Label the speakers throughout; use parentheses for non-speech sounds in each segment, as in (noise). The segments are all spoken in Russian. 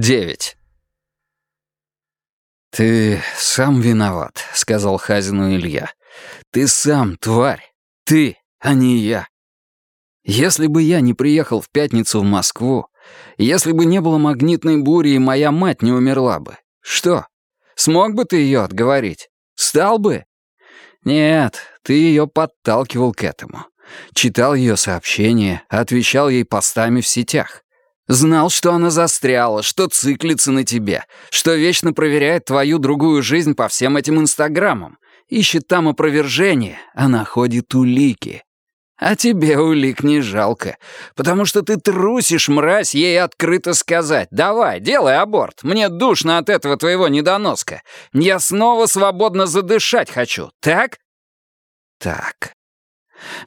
Speaker 1: 9. «Ты сам виноват», — сказал Хазину Илья. «Ты сам, тварь. Ты, а не я. Если бы я не приехал в пятницу в Москву, если бы не было магнитной бури и моя мать не умерла бы, что, смог бы ты ее отговорить? Стал бы? Нет, ты ее подталкивал к этому. Читал ее сообщения, отвечал ей постами в сетях. Знал, что она застряла, что циклится на тебе, что вечно проверяет твою другую жизнь по всем этим инстаграмам. Ищет там опровержение, а находит улики. А тебе улик не жалко, потому что ты трусишь, мразь, ей открыто сказать. Давай, делай аборт, мне душно от этого твоего недоноска. Я снова свободно задышать хочу, так? Так.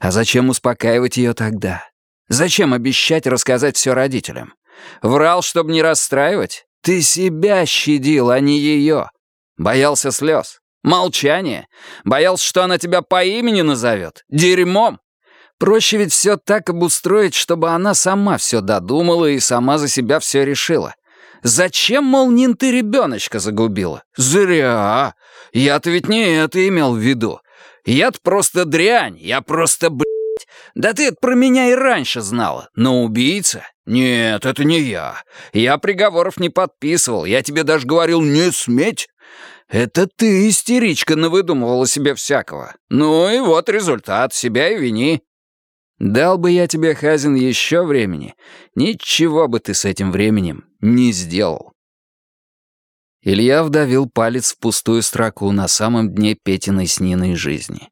Speaker 1: А зачем успокаивать ее тогда? Зачем обещать рассказать все родителям? Врал, чтобы не расстраивать? Ты себя щадил, а не ее. Боялся слез. Молчание. Боялся, что она тебя по имени назовет. Дерьмом. Проще ведь все так обустроить, чтобы она сама все додумала и сама за себя все решила. Зачем, мол, Нин ты ребеночка загубила? Зря. Я-то ведь не это имел в виду. Я-то просто дрянь, я просто, блядь. Да ты это про меня и раньше знала. Но убийца? Нет, это не я. Я приговоров не подписывал, я тебе даже говорил не сметь. Это ты, истеричка, навыдумывала себе всякого. Ну и вот результат, себя и вини. Дал бы я тебе, Хазин, еще времени, ничего бы ты с этим временем не сделал. Илья вдавил палец в пустую строку на самом дне Петиной с Ниной жизни.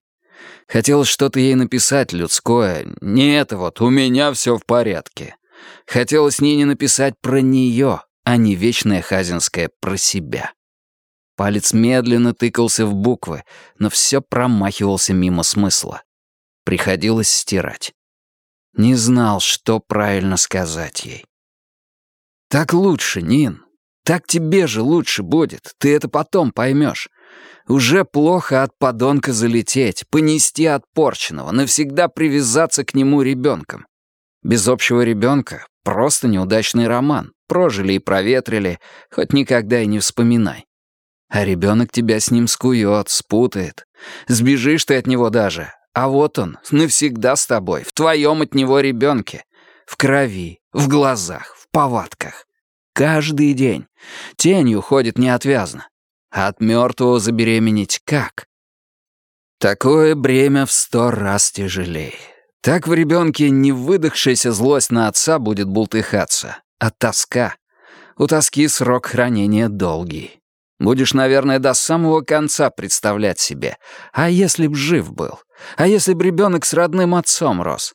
Speaker 1: Хотелось что-то ей написать людское. Не это вот, у меня все в порядке. Хотелось Нине написать про нее, а не вечное Хазинское про себя. Палец медленно тыкался в буквы, но все промахивался мимо смысла. Приходилось стирать. Не знал, что правильно сказать ей. «Так лучше, Нин. Так тебе же лучше будет. Ты это потом поймешь. Уже плохо от подонка залететь, понести от порченного, навсегда привязаться к нему ребенком. Без общего ребенка просто неудачный роман. Прожили и проветрили, хоть никогда и не вспоминай. А ребенок тебя с ним скует, спутает. Сбежишь ты от него даже, а вот он, навсегда с тобой, в твоем от него ребенке. В крови, в глазах, в повадках. Каждый день. Тенью ходит неотвязно. От мертвого забеременеть как? Такое бремя в сто раз тяжелее. Так в ребенке не выдохшаяся злость на отца будет бултыхаться, а тоска. У тоски срок хранения долгий. Будешь, наверное, до самого конца представлять себе. А если б жив был? А если б ребенок с родным отцом рос?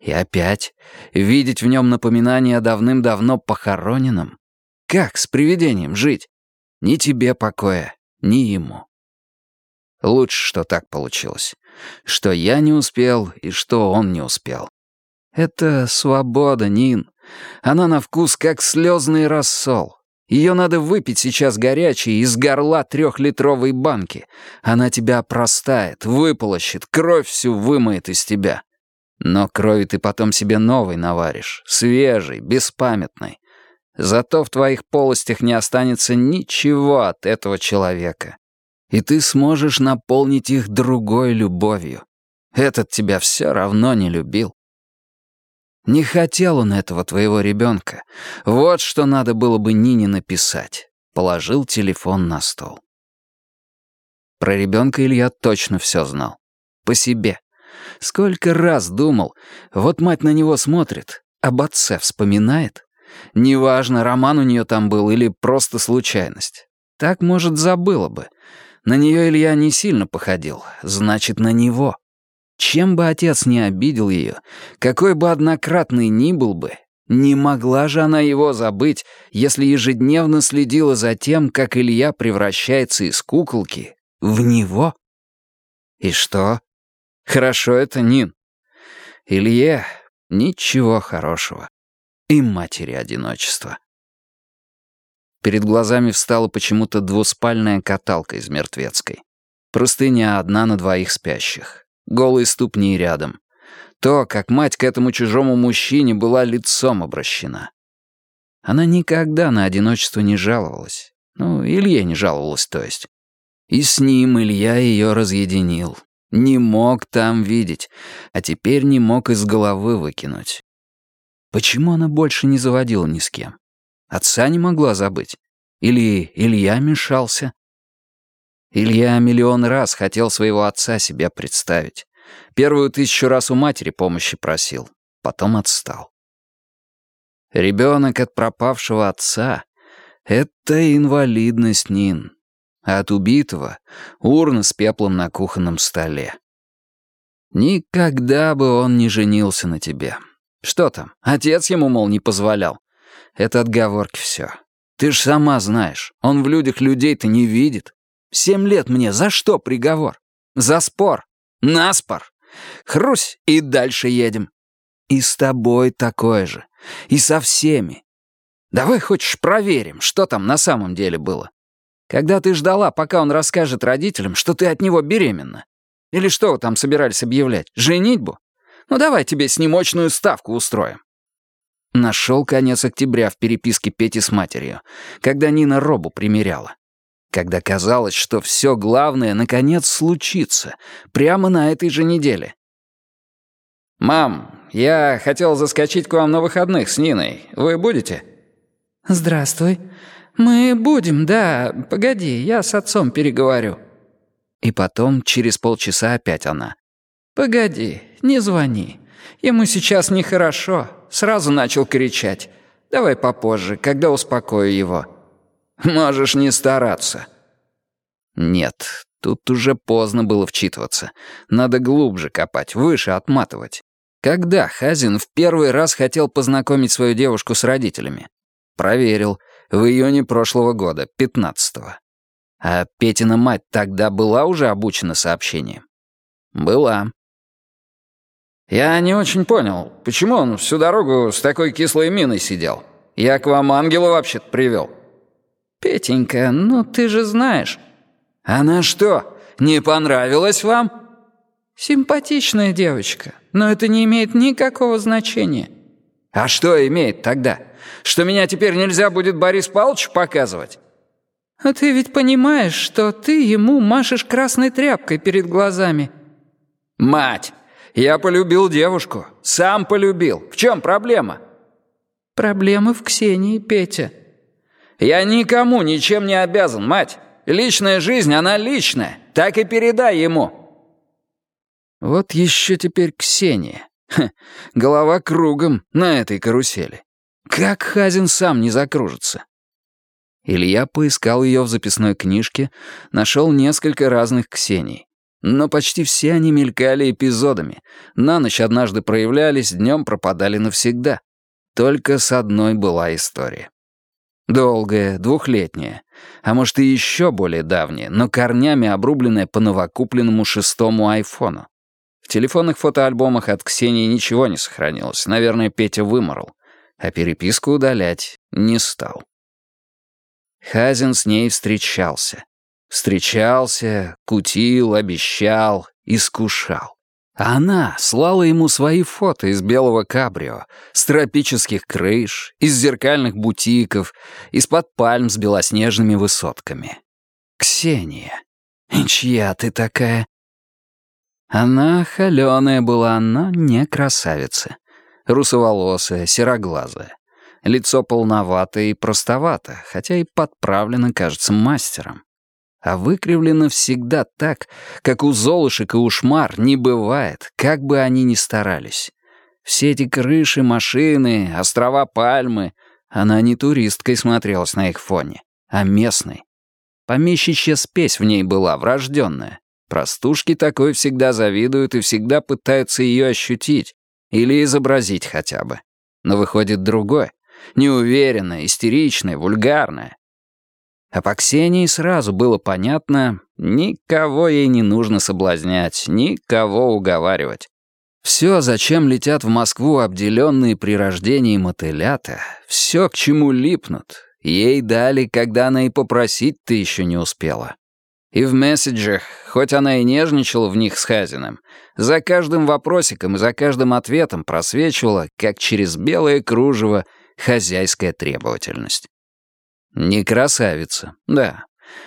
Speaker 1: И опять видеть в нем напоминание о давным-давно похороненном? Как с привидением жить? Ни тебе покоя, ни ему. Лучше, что так получилось. Что я не успел и что он не успел. Это свобода, Нин. Она на вкус как слезный рассол. Ее надо выпить сейчас горячей из горла трехлитровой банки. Она тебя простает, выполощет, кровь всю вымоет из тебя. Но крови ты потом себе новой наваришь, свежей, беспамятной. Зато в твоих полостях не останется ничего от этого человека. И ты сможешь наполнить их другой любовью. Этот тебя все равно не любил. Не хотел он этого твоего ребенка. Вот что надо было бы Нине написать. Положил телефон на стол. Про ребенка Илья точно все знал. По себе. Сколько раз думал, вот мать на него смотрит, об отце вспоминает. Неважно, роман у нее там был или просто случайность. Так, может, забыла бы. На нее Илья не сильно походил, значит, на него. Чем бы отец не обидел ее, какой бы однократный ни был бы, не могла же она его забыть, если ежедневно следила за тем, как Илья превращается из куколки в него. И что? Хорошо это, Нин. Илье ничего хорошего. И матери одиночества. Перед глазами встала почему-то двуспальная каталка из мертвецкой. Простыня одна на двоих спящих голые ступни рядом. То, как мать к этому чужому мужчине была лицом обращена. Она никогда на одиночество не жаловалась. Ну, Илье не жаловалась, то есть. И с ним Илья ее разъединил. Не мог там видеть, а теперь не мог из головы выкинуть. Почему она больше не заводила ни с кем? Отца не могла забыть. Или Илья мешался? Илья миллион раз хотел своего отца себя представить. Первую тысячу раз у матери помощи просил, потом отстал. Ребенок от пропавшего отца — это инвалидность Нин, а от убитого — урна с пеплом на кухонном столе. Никогда бы он не женился на тебе. Что там, отец ему, мол, не позволял. Это отговорки все. Ты ж сама знаешь, он в людях людей-то не видит. Семь лет мне за что приговор? За спор. На спор. Хрусь, и дальше едем. И с тобой такое же. И со всеми. Давай хочешь проверим, что там на самом деле было. Когда ты ждала, пока он расскажет родителям, что ты от него беременна? Или что вы там собирались объявлять? Женитьбу? Ну давай тебе с ним очную ставку устроим. Нашел конец октября в переписке Пети с матерью, когда Нина робу примеряла. Когда казалось, что все главное наконец случится, прямо на этой же неделе. «Мам, я хотел заскочить к вам на выходных с Ниной. Вы будете?»
Speaker 2: «Здравствуй. Мы будем, да. Погоди, я с отцом переговорю».
Speaker 1: И потом, через полчаса опять она.
Speaker 2: «Погоди, не звони. Ему сейчас нехорошо. Сразу начал кричать. Давай попозже, когда успокою его».
Speaker 1: «Можешь не стараться». Нет, тут уже поздно было вчитываться. Надо глубже копать, выше отматывать. Когда Хазин в первый раз хотел познакомить свою девушку с родителями? Проверил. В июне прошлого года, 15-го. А Петина мать тогда была уже обучена сообщением? Была. «Я не очень понял, почему он всю дорогу с такой кислой миной сидел? Я к вам ангела вообще-то привел».
Speaker 2: «Петенька, ну ты же знаешь».
Speaker 1: «Она что, не понравилась вам?»
Speaker 2: «Симпатичная девочка, но это не имеет никакого значения».
Speaker 1: «А что имеет тогда? Что меня теперь нельзя будет Борис Павлович показывать?»
Speaker 2: «А ты ведь понимаешь, что ты ему машешь красной тряпкой перед глазами?»
Speaker 1: «Мать, я полюбил девушку. Сам полюбил. В чем проблема?»
Speaker 2: «Проблема в Ксении, Петя».
Speaker 1: «Я никому ничем не обязан, мать. Личная жизнь, она личная. Так и передай ему». Вот еще теперь Ксения. Ха, голова кругом на этой карусели. Как Хазин сам не закружится? Илья поискал ее в записной книжке, нашел несколько разных Ксений. Но почти все они мелькали эпизодами. На ночь однажды проявлялись, днем пропадали навсегда. Только с одной была история. Долгая, двухлетняя, а может и еще более давняя, но корнями обрубленная по новокупленному шестому айфону телефонных фотоальбомах от Ксении ничего не сохранилось. Наверное, Петя выморал. А переписку удалять не стал. Хазин с ней встречался. Встречался, кутил, обещал, искушал. Она слала ему свои фото из белого кабрио, с тропических крыш, из зеркальных бутиков, из-под пальм с белоснежными высотками. «Ксения, чья ты такая?» Она холеная была, но не красавица. Русоволосая, сероглазая. Лицо полноватое и простовато, хотя и подправлено, кажется, мастером. А выкривлено всегда так, как у золушек и ушмар не бывает, как бы они ни старались. Все эти крыши, машины, острова пальмы, она не туристкой смотрелась на их фоне, а местной. Помещичья спесь в ней была, врожденная. Простушки такой всегда завидуют и всегда пытаются ее ощутить или изобразить хотя бы. Но выходит другое, неуверенное, истеричное, вульгарное. А по Ксении сразу было понятно, никого ей не нужно соблазнять, никого уговаривать. Все, зачем летят в Москву обделенные при рождении мотылята, все, к чему липнут, ей дали, когда она и попросить-то еще не успела. И в месседжах, хоть она и нежничала в них с Хазиным, за каждым вопросиком и за каждым ответом просвечивала, как через белое кружево, хозяйская требовательность. Не красавица, да,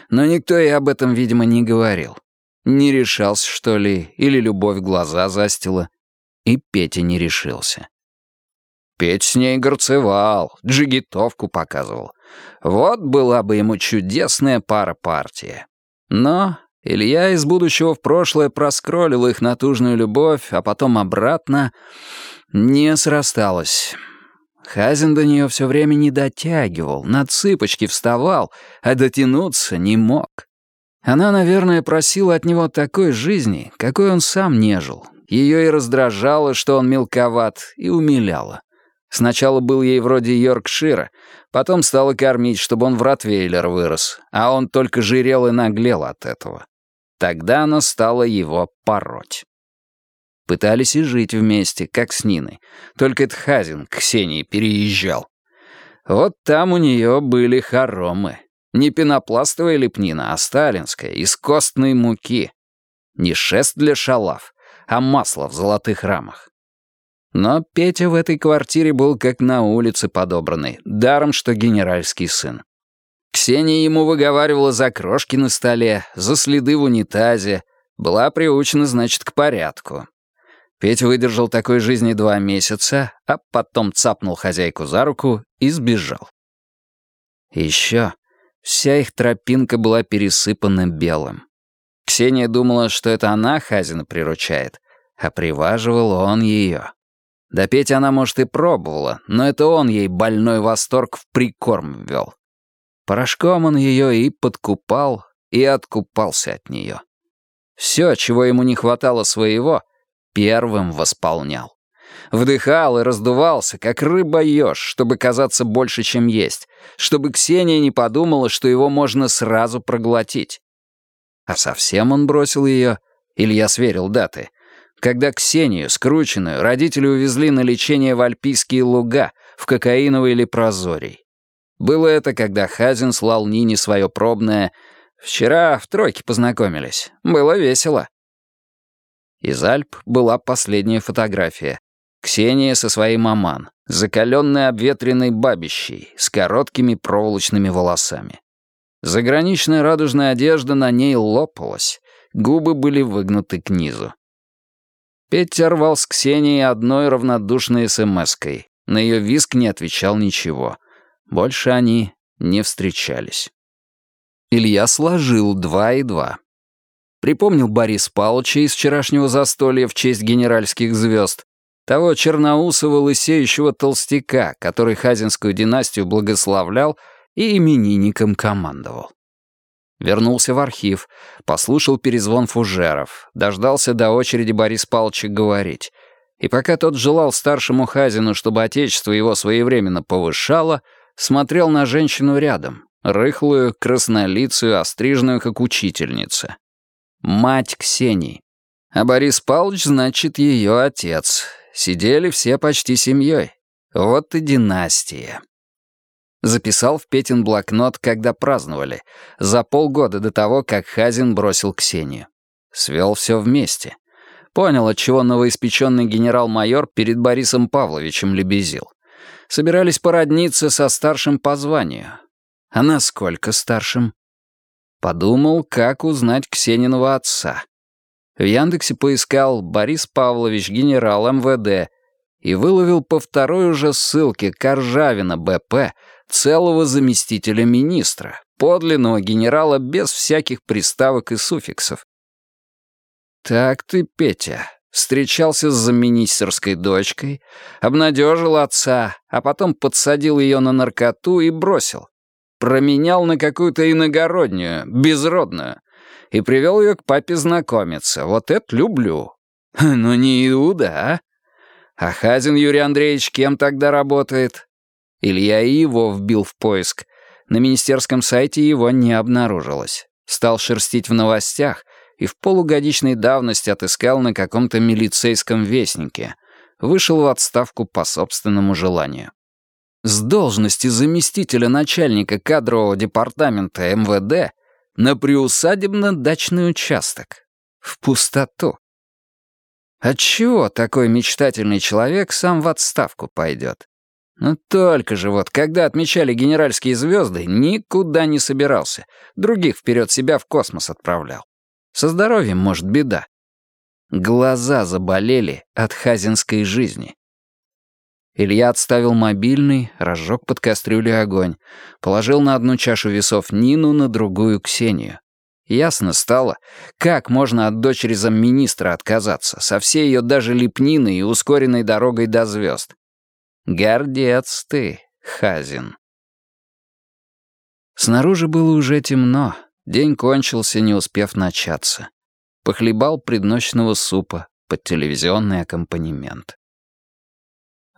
Speaker 1: но никто и об этом, видимо, не говорил. Не решался, что ли, или любовь глаза застила. И Петя не решился. Петь с ней горцевал, джигитовку показывал. Вот была бы ему чудесная пара-партия. Но Илья из будущего в прошлое проскролил их натужную любовь, а потом обратно не срасталось. Хазин до нее все время не дотягивал, на цыпочки вставал, а дотянуться не мог. Она, наверное, просила от него такой жизни, какой он сам не жил. Ее и раздражало, что он мелковат, и умиляло. Сначала был ей вроде Йоркшира, потом стала кормить, чтобы он в Ротвейлер вырос, а он только жирел и наглел от этого. Тогда она стала его пороть. Пытались и жить вместе, как с Ниной. Только это Хазин к Ксении переезжал. Вот там у нее были хоромы. Не пенопластовая лепнина, а сталинская, из костной муки. Не шест для шалав, а масло в золотых рамах. Но Петя в этой квартире был как на улице подобранный, даром что генеральский сын. Ксения ему выговаривала за крошки на столе, за следы в унитазе, была приучена, значит, к порядку. Петя выдержал такой жизни два месяца, а потом цапнул хозяйку за руку и сбежал. Еще Вся их тропинка была пересыпана белым. Ксения думала, что это она Хазина приручает, а приваживал он ее. Да петь она, может, и пробовала, но это он ей больной восторг в прикорм ввел. Порошком он ее и подкупал, и откупался от нее. Все, чего ему не хватало своего, первым восполнял. Вдыхал и раздувался, как рыба-еж, чтобы казаться больше, чем есть, чтобы Ксения не подумала, что его можно сразу проглотить. А совсем он бросил ее, Илья сверил даты, когда Ксению, скрученную, родители увезли на лечение в Альпийские луга, в кокаиновый лепрозорий. Было это, когда Хазин слал Нине свое пробное «Вчера в тройке познакомились. Было весело». Из Альп была последняя фотография. Ксения со своей маман, закаленной обветренной бабищей, с короткими проволочными волосами. Заграничная радужная одежда на ней лопалась, губы были выгнуты к низу. Петя рвал с Ксенией одной равнодушной смс-кой. На ее виск не отвечал ничего. Больше они не встречались. Илья сложил два и два. Припомнил Борис Павловича из вчерашнего застолья в честь генеральских звезд, того черноусого лысеющего толстяка, который хазинскую династию благословлял и именинником командовал. Вернулся в архив, послушал перезвон фужеров, дождался до очереди Борис Павловича говорить. И пока тот желал старшему хазину, чтобы отечество его своевременно повышало, смотрел на женщину рядом, рыхлую, краснолицую, остриженную, как учительница. Мать Ксении. А Борис Павлович, значит, ее отец. Сидели все почти семьей. Вот и династия. Записал в Петин блокнот, когда праздновали, за полгода до того, как Хазин бросил Ксению. Свел все вместе. Понял, отчего новоиспеченный генерал-майор перед Борисом Павловичем лебезил. Собирались породниться со старшим по званию. А насколько старшим? Подумал, как узнать Ксениного отца. В Яндексе поискал «Борис Павлович, генерал МВД» и выловил по второй уже ссылке Коржавина БП целого заместителя министра, подлинного генерала без всяких приставок и суффиксов. «Так ты, Петя, встречался с замминистерской дочкой, обнадежил отца, а потом подсадил ее на наркоту и бросил. Променял на какую-то иногороднюю, безродную, и привел ее к папе знакомиться. Вот это люблю. (laughs) Ну не Иуда, а? А Хазин Юрий Андреевич кем тогда работает? Илья и его вбил в поиск. На министерском сайте его не обнаружилось. Стал шерстить в новостях и в полугодичной давности отыскал на каком-то милицейском вестнике. Вышел в отставку по собственному желанию. С должности заместителя начальника кадрового департамента МВД на приусадебно-дачный участок. В пустоту. Отчего такой мечтательный человек сам в отставку пойдет? Но только же вот, когда отмечали генеральские звезды, никуда не собирался. Других вперед себя в космос отправлял. Со здоровьем, может, беда. Глаза заболели от хазинской жизни. Илья отставил мобильный, разжег под кастрюлей огонь, положил на одну чашу весов Нину, на другую Ксению. Ясно стало, как можно от дочери замминистра отказаться, со всей ее даже лепниной и ускоренной дорогой до звезд. Гордец ты, Хазин. Снаружи было уже темно, день кончился, не успев начаться. Похлебал предночного супа под телевизионный аккомпанемент.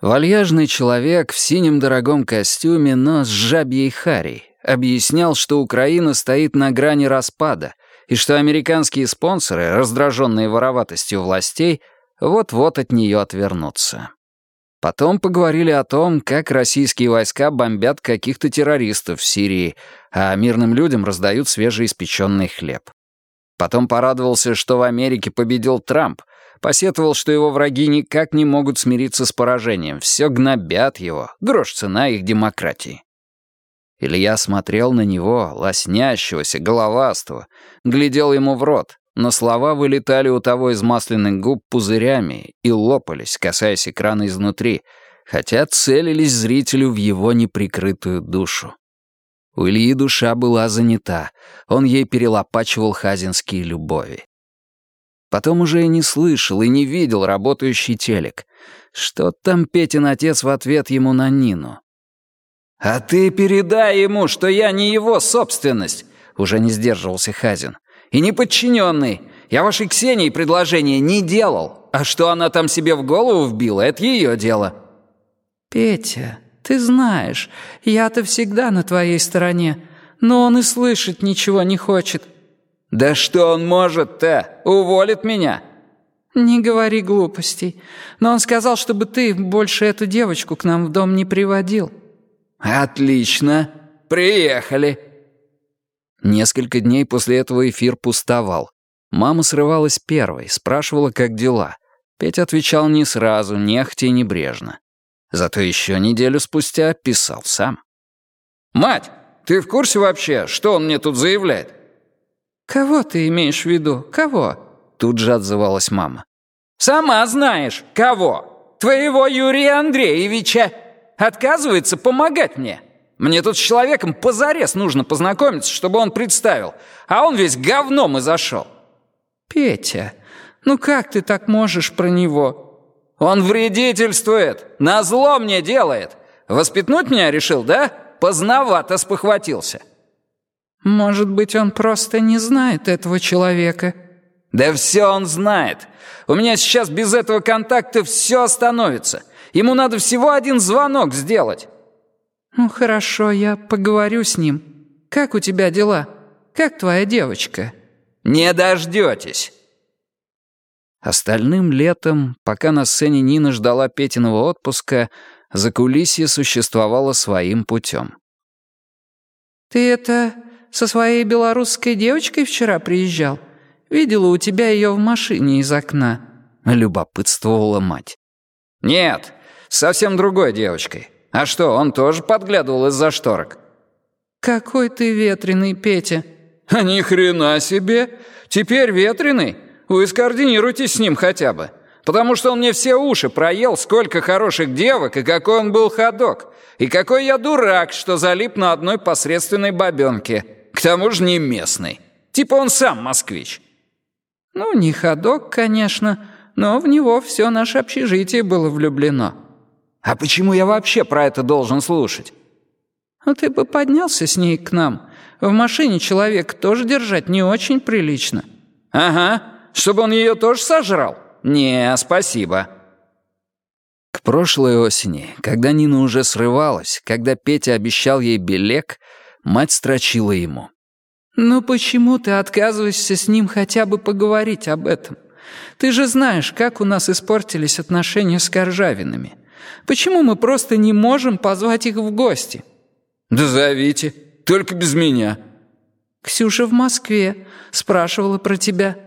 Speaker 1: Вальяжный человек в синем дорогом костюме, но с жабьей харей, объяснял, что Украина стоит на грани распада и что американские спонсоры, раздраженные вороватостью властей, вот-вот от нее отвернутся. Потом поговорили о том, как российские войска бомбят каких-то террористов в Сирии, а мирным людям раздают свежеиспеченный хлеб. Потом порадовался, что в Америке победил Трамп — Посетовал, что его враги никак не могут смириться с поражением, все гнобят его, грош цена их демократии. Илья смотрел на него, лоснящегося, головастого, глядел ему в рот, но слова вылетали у того из масляных губ пузырями и лопались, касаясь экрана изнутри, хотя целились зрителю в его неприкрытую душу. У Ильи душа была занята, он ей перелопачивал хазинские любови. Потом уже и не слышал, и не видел работающий телек. Что там Петин отец в ответ ему на Нину? «А ты передай ему, что я не его собственность!» Уже не сдерживался Хазин. «И не подчиненный. Я вашей Ксении предложение не делал. А что она там себе в голову вбила, это ее дело».
Speaker 2: «Петя, ты знаешь, я-то всегда на твоей стороне, но он и слышать ничего не хочет.
Speaker 1: «Да что он может-то? Уволит меня!»
Speaker 2: «Не говори глупостей. Но он сказал, чтобы ты больше эту девочку к нам в дом не приводил».
Speaker 1: «Отлично. Приехали». Несколько дней после этого эфир пустовал. Мама срывалась первой, спрашивала, как дела. Петя отвечал не сразу, нехотя и небрежно. Зато еще неделю спустя писал сам. «Мать, ты в курсе вообще, что он мне тут заявляет?»
Speaker 2: «Кого ты имеешь в виду? Кого?»
Speaker 1: Тут же отзывалась мама.
Speaker 2: «Сама знаешь, кого? Твоего Юрия Андреевича. Отказывается помогать мне. Мне тут с человеком позарез нужно познакомиться, чтобы он представил, а он весь говном и зашел». «Петя, ну как ты так можешь про него?»
Speaker 1: «Он вредительствует, назло мне делает. Воспитнуть меня решил, да? Поздновато спохватился».
Speaker 2: «Может быть, он просто не знает этого человека?»
Speaker 1: «Да все он знает. У меня сейчас без этого контакта все остановится. Ему надо всего один звонок сделать».
Speaker 2: «Ну хорошо, я поговорю с ним. Как у тебя дела? Как твоя девочка?»
Speaker 1: «Не дождетесь». Остальным летом, пока на сцене Нина ждала Петиного отпуска, закулисье существовало своим путем.
Speaker 2: «Ты это со своей белорусской девочкой вчера приезжал? Видела у тебя ее в машине из окна».
Speaker 1: Любопытствовала мать. «Нет, совсем другой девочкой. А что, он тоже подглядывал из-за шторок?»
Speaker 2: «Какой ты ветреный, Петя!»
Speaker 1: «А ни хрена себе! Теперь ветреный? Вы скоординируйтесь с ним хотя бы. Потому что он мне все уши проел, сколько хороших девок и какой он был ходок. И какой я дурак, что залип на одной посредственной бабенке. К тому же не местный. Типа он сам москвич».
Speaker 2: «Ну, не ходок, конечно, но в него все наше общежитие было влюблено».
Speaker 1: «А почему я вообще про это должен слушать?»
Speaker 2: «Ну, ты бы поднялся с ней к нам. В машине человек тоже держать не очень прилично».
Speaker 1: «Ага, чтобы он ее тоже сожрал? Не, спасибо». К прошлой осени, когда Нина уже срывалась, когда Петя обещал ей белек, Мать строчила ему.
Speaker 2: «Ну почему ты отказываешься с ним хотя бы поговорить об этом? Ты же знаешь, как у нас испортились отношения с Коржавинами. Почему мы просто не можем позвать их в гости?»
Speaker 1: «Да зовите, только без меня».
Speaker 2: «Ксюша в Москве, спрашивала про тебя».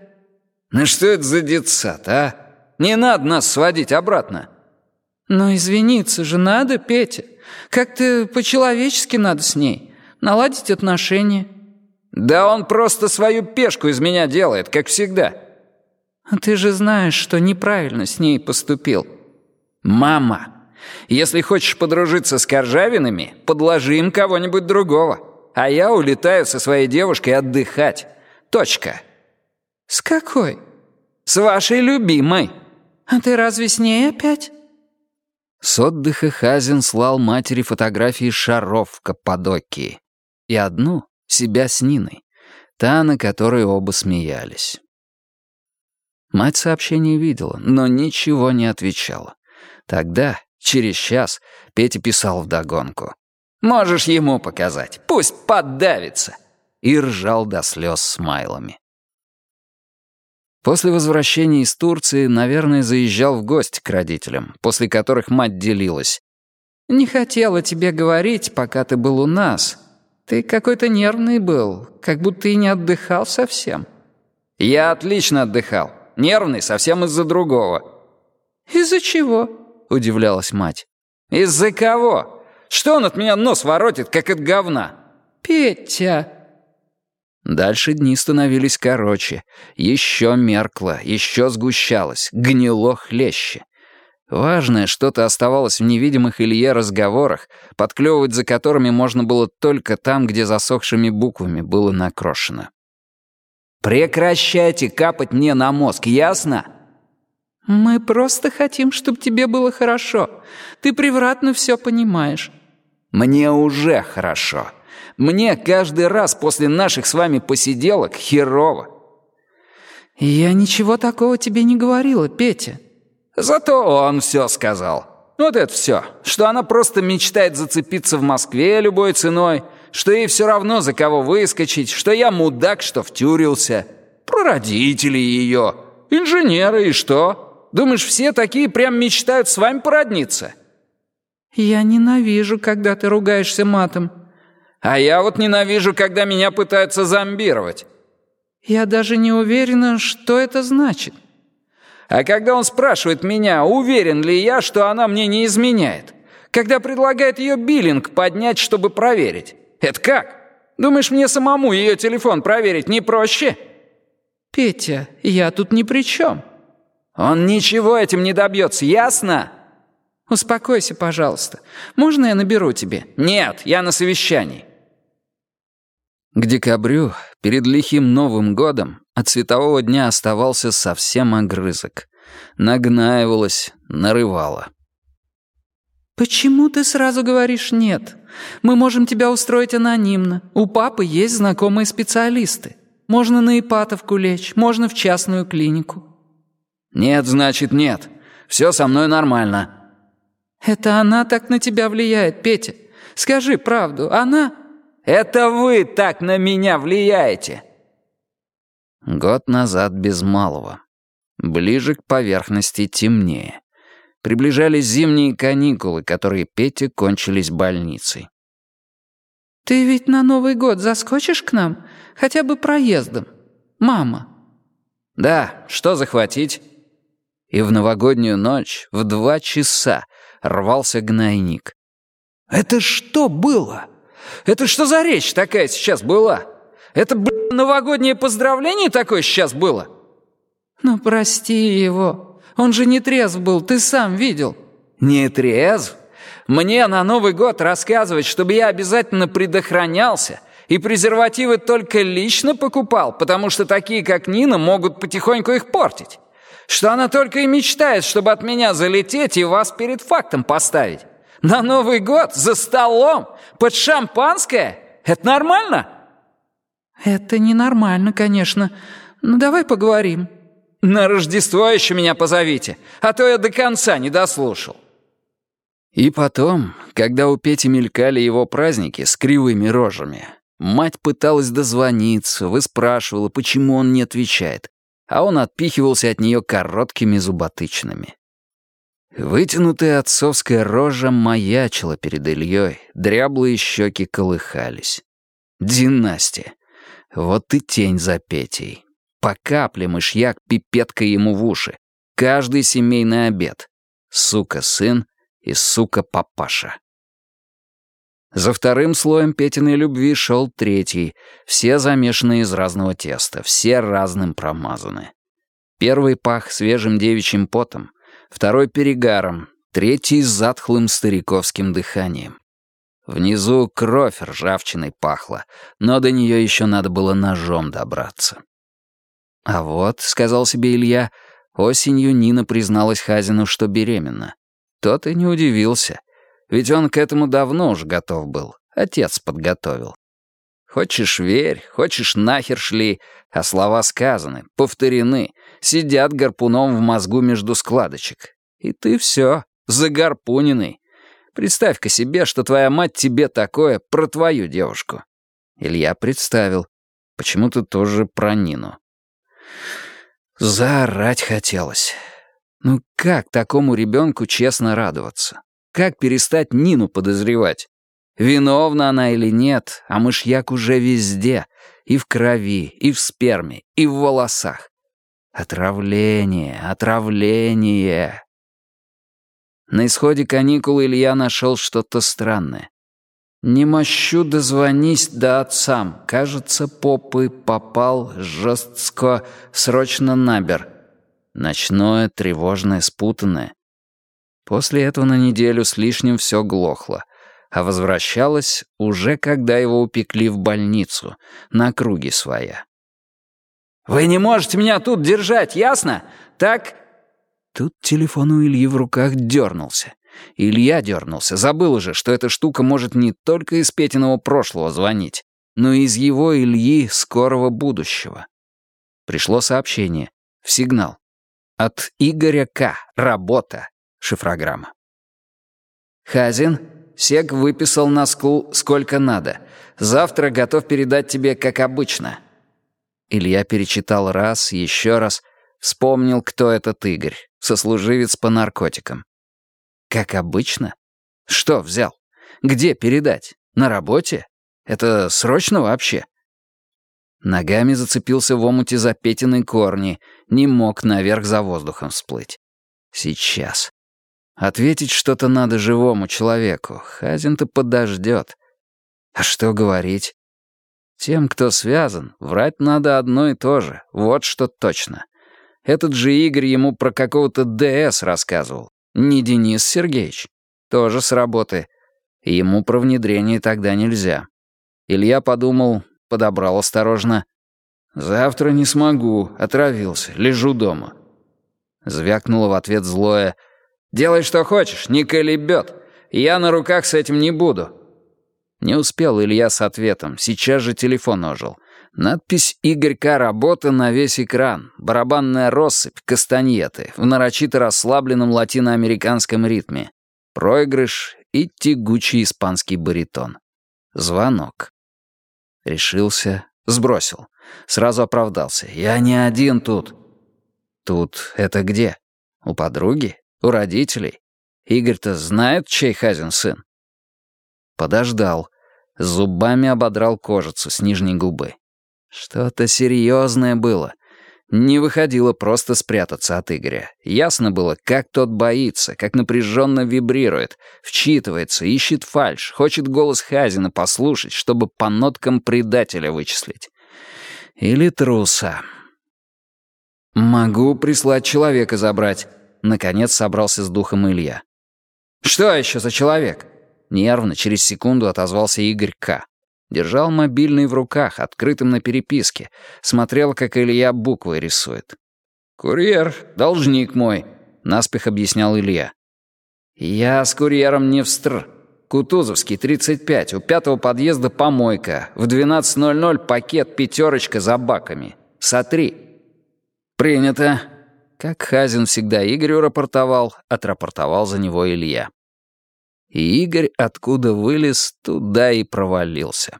Speaker 1: «Ну что это за детсад, а? Не надо нас сводить обратно».
Speaker 2: Но извиниться же надо, Петя. Как-то по-человечески надо с ней. Наладить отношения.
Speaker 1: Да он просто свою пешку из меня делает, как всегда.
Speaker 2: А ты же знаешь, что неправильно с ней поступил.
Speaker 1: Мама, если хочешь подружиться с Коржавинами, подложи им кого-нибудь другого. А я улетаю со своей девушкой отдыхать. Точка.
Speaker 2: С какой?
Speaker 1: С вашей любимой.
Speaker 2: А ты разве с ней опять?
Speaker 1: С отдыха Хазин слал матери фотографии шаров в Каппадокии. И одну — себя с Ниной. Та, на которой оба смеялись. Мать сообщение видела, но ничего не отвечала. Тогда, через час, Петя писал вдогонку. «Можешь ему показать, пусть поддавится!» И ржал до слез смайлами. После возвращения из Турции, наверное, заезжал в гости к родителям, после которых мать делилась.
Speaker 2: «Не хотела тебе говорить, пока ты был у нас. Ты какой-то нервный был, как будто и не отдыхал совсем».
Speaker 1: «Я отлично отдыхал. Нервный совсем из-за другого».
Speaker 2: «Из-за чего?»
Speaker 1: — удивлялась мать. «Из-за кого? Что он от меня нос воротит, как от говна?»
Speaker 2: «Петя!»
Speaker 1: Дальше дни становились короче. Еще меркло, еще сгущалось, гнило хлеще. Важное что-то оставалось в невидимых Илье разговорах, подклевывать за которыми можно было только там, где засохшими буквами было накрошено. «Прекращайте капать мне на мозг, ясно?»
Speaker 2: «Мы просто хотим, чтобы тебе было хорошо. Ты превратно все понимаешь».
Speaker 1: «Мне уже хорошо. Мне каждый раз после наших с вами посиделок херово».
Speaker 2: «Я ничего такого тебе не говорила, Петя».
Speaker 1: «Зато он все сказал. Вот это все. Что она просто мечтает зацепиться в Москве любой ценой, что ей все равно за кого выскочить, что я мудак, что втюрился. Про родителей ее, инженеры и что? Думаешь, все такие прям мечтают с вами породниться?»
Speaker 2: «Я ненавижу, когда ты ругаешься матом»,
Speaker 1: а я вот ненавижу, когда меня пытаются зомбировать».
Speaker 2: «Я даже не уверена, что это значит».
Speaker 1: «А когда он спрашивает меня, уверен ли я, что она мне не изменяет? Когда предлагает ее биллинг поднять, чтобы проверить? Это как? Думаешь, мне самому ее телефон проверить не проще?»
Speaker 2: «Петя, я тут ни при чем».
Speaker 1: «Он ничего этим не добьется, ясно?»
Speaker 2: «Успокойся, пожалуйста. Можно я наберу тебе?»
Speaker 1: «Нет, я на совещании». К декабрю, перед лихим Новым годом, от светового дня оставался совсем огрызок. Нагнаивалась, нарывала.
Speaker 2: «Почему ты сразу говоришь «нет»? Мы можем тебя устроить анонимно. У папы есть знакомые специалисты. Можно на Ипатовку лечь, можно в частную клинику».
Speaker 1: «Нет, значит, нет. Все со мной нормально».
Speaker 2: «Это она так на тебя влияет, Петя. Скажи правду, она...»
Speaker 1: Это вы так на меня влияете!» Год назад без малого. Ближе к поверхности темнее. Приближались зимние каникулы, которые Пете кончились больницей.
Speaker 2: «Ты ведь на Новый год заскочишь к нам? Хотя бы проездом. Мама».
Speaker 1: «Да, что захватить?» И в новогоднюю ночь в два часа рвался гнойник. «Это что было?» Это что за речь такая сейчас была? Это, блин, новогоднее поздравление такое сейчас было?»
Speaker 2: «Ну, прости его. Он же не трезв был, ты сам видел».
Speaker 1: «Не трезв? Мне на Новый год рассказывать, чтобы я обязательно предохранялся и презервативы только лично покупал, потому что такие, как Нина, могут потихоньку их портить. Что она только и мечтает, чтобы от меня залететь и вас перед фактом поставить. На Новый год? За столом? Под шампанское? Это нормально?»
Speaker 2: «Это ненормально, конечно. Ну, давай поговорим».
Speaker 1: «На Рождество еще меня позовите, а то я до конца не дослушал». И потом, когда у Пети мелькали его праздники с кривыми рожами, мать пыталась дозвониться, выспрашивала, почему он не отвечает, а он отпихивался от нее короткими зуботычными. Вытянутая отцовская рожа маячила перед Ильей, дряблые щеки колыхались. Династия. Вот и тень за Петей. По капле мышьяк пипеткой ему в уши. Каждый семейный обед. Сука-сын, и, сука, папаша. За вторым слоем Петиной любви шел третий, все замешанные из разного теста, все разным промазаны. Первый пах свежим девичьим потом, второй — перегаром, третий — затхлым стариковским дыханием. Внизу кровь ржавчиной пахла, но до нее еще надо было ножом добраться. «А вот», — сказал себе Илья, — осенью Нина призналась Хазину, что беременна. Тот и не удивился, ведь он к этому давно уж готов был, отец подготовил. Хочешь — верь, хочешь — нахер шли, а слова сказаны, повторены, сидят гарпуном в мозгу между складочек. И ты все, загарпуненный. Представь-ка себе, что твоя мать тебе такое про твою девушку. Илья представил. Почему-то тоже про Нину. Заорать хотелось. Ну как такому ребенку честно радоваться? Как перестать Нину подозревать? Виновна она или нет, а мышьяк уже везде. И в крови, и в сперме, и в волосах. Отравление, отравление. На исходе каникул Илья нашел что-то странное. «Не мощу дозвонись да отцам. Кажется, попы попал жестко, срочно набер». Ночное, тревожное, спутанное. После этого на неделю с лишним все глохло, а возвращалось уже когда его упекли в больницу, на круге своя. «Вы не можете меня тут держать, ясно? Так...» Тут телефон у Ильи в руках дернулся. Илья дернулся, забыл уже, что эта штука может не только из Петиного прошлого звонить, но и из его Ильи скорого будущего. Пришло сообщение. В сигнал. От Игоря К. Работа. Шифрограмма. Хазин, Сек выписал на скул сколько надо. Завтра готов передать тебе, как обычно. Илья перечитал раз, еще раз, вспомнил, кто этот Игорь, сослуживец по наркотикам. Как обычно? Что взял? Где передать? На работе? Это срочно вообще? Ногами зацепился в омуте за Петиной корни, не мог наверх за воздухом всплыть. Сейчас. Ответить что-то надо живому человеку. Хазин-то подождет. А что говорить? Тем, кто связан, врать надо одно и то же. Вот что точно. Этот же Игорь ему про какого-то ДС рассказывал. Не Денис Сергеевич. Тоже с работы. Ему про внедрение тогда нельзя. Илья подумал, подобрал осторожно. «Завтра не смогу, отравился, лежу дома». Звякнуло в ответ злое. «Делай, что хочешь, не колебет. Я на руках с этим не буду. Не успел Илья с ответом, сейчас же телефон ожил. Надпись «Игорька работа» на весь экран, барабанная россыпь, кастаньеты, в нарочито расслабленном латиноамериканском ритме, проигрыш и тягучий испанский баритон. Звонок. Решился, сбросил. Сразу оправдался. «Я не один тут». «Тут это где? У подруги? У родителей? Игорь-то знает, чей Хазин сын?» Подождал. Зубами ободрал кожицу с нижней губы. Что-то серьезное было. Не выходило просто спрятаться от Игоря. Ясно было, как тот боится, как напряженно вибрирует, вчитывается, ищет фальш, хочет голос Хазина послушать, чтобы по ноткам предателя вычислить. Или труса. «Могу прислать человека забрать», — наконец собрался с духом Илья. «Что еще за человек?» Нервно, через секунду отозвался Игорь К. Держал мобильный в руках, открытым на переписке. Смотрел, как Илья буквы рисует. «Курьер, должник мой», — наспех объяснял Илья. «Я с курьером не встр. Кутузовский, 35, у пятого подъезда помойка. В 12.00 пакет «пятерочка» за баками. Сотри». «Принято». Как Хазин всегда Игорю рапортовал, отрапортовал за него Илья и Игорь откуда вылез, туда и провалился.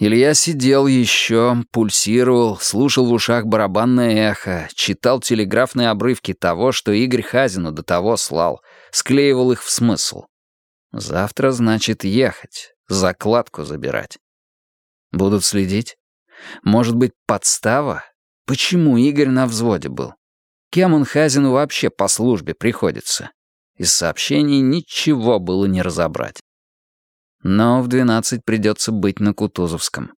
Speaker 1: Илья сидел еще, пульсировал, слушал в ушах барабанное эхо, читал телеграфные обрывки того, что Игорь Хазину до того слал, склеивал их в смысл. Завтра, значит, ехать, закладку забирать. Будут следить? Может быть, подстава? Почему Игорь на взводе был? Кем он Хазину вообще по службе приходится? Из сообщений ничего было не разобрать. Но в двенадцать придется быть на Кутузовском.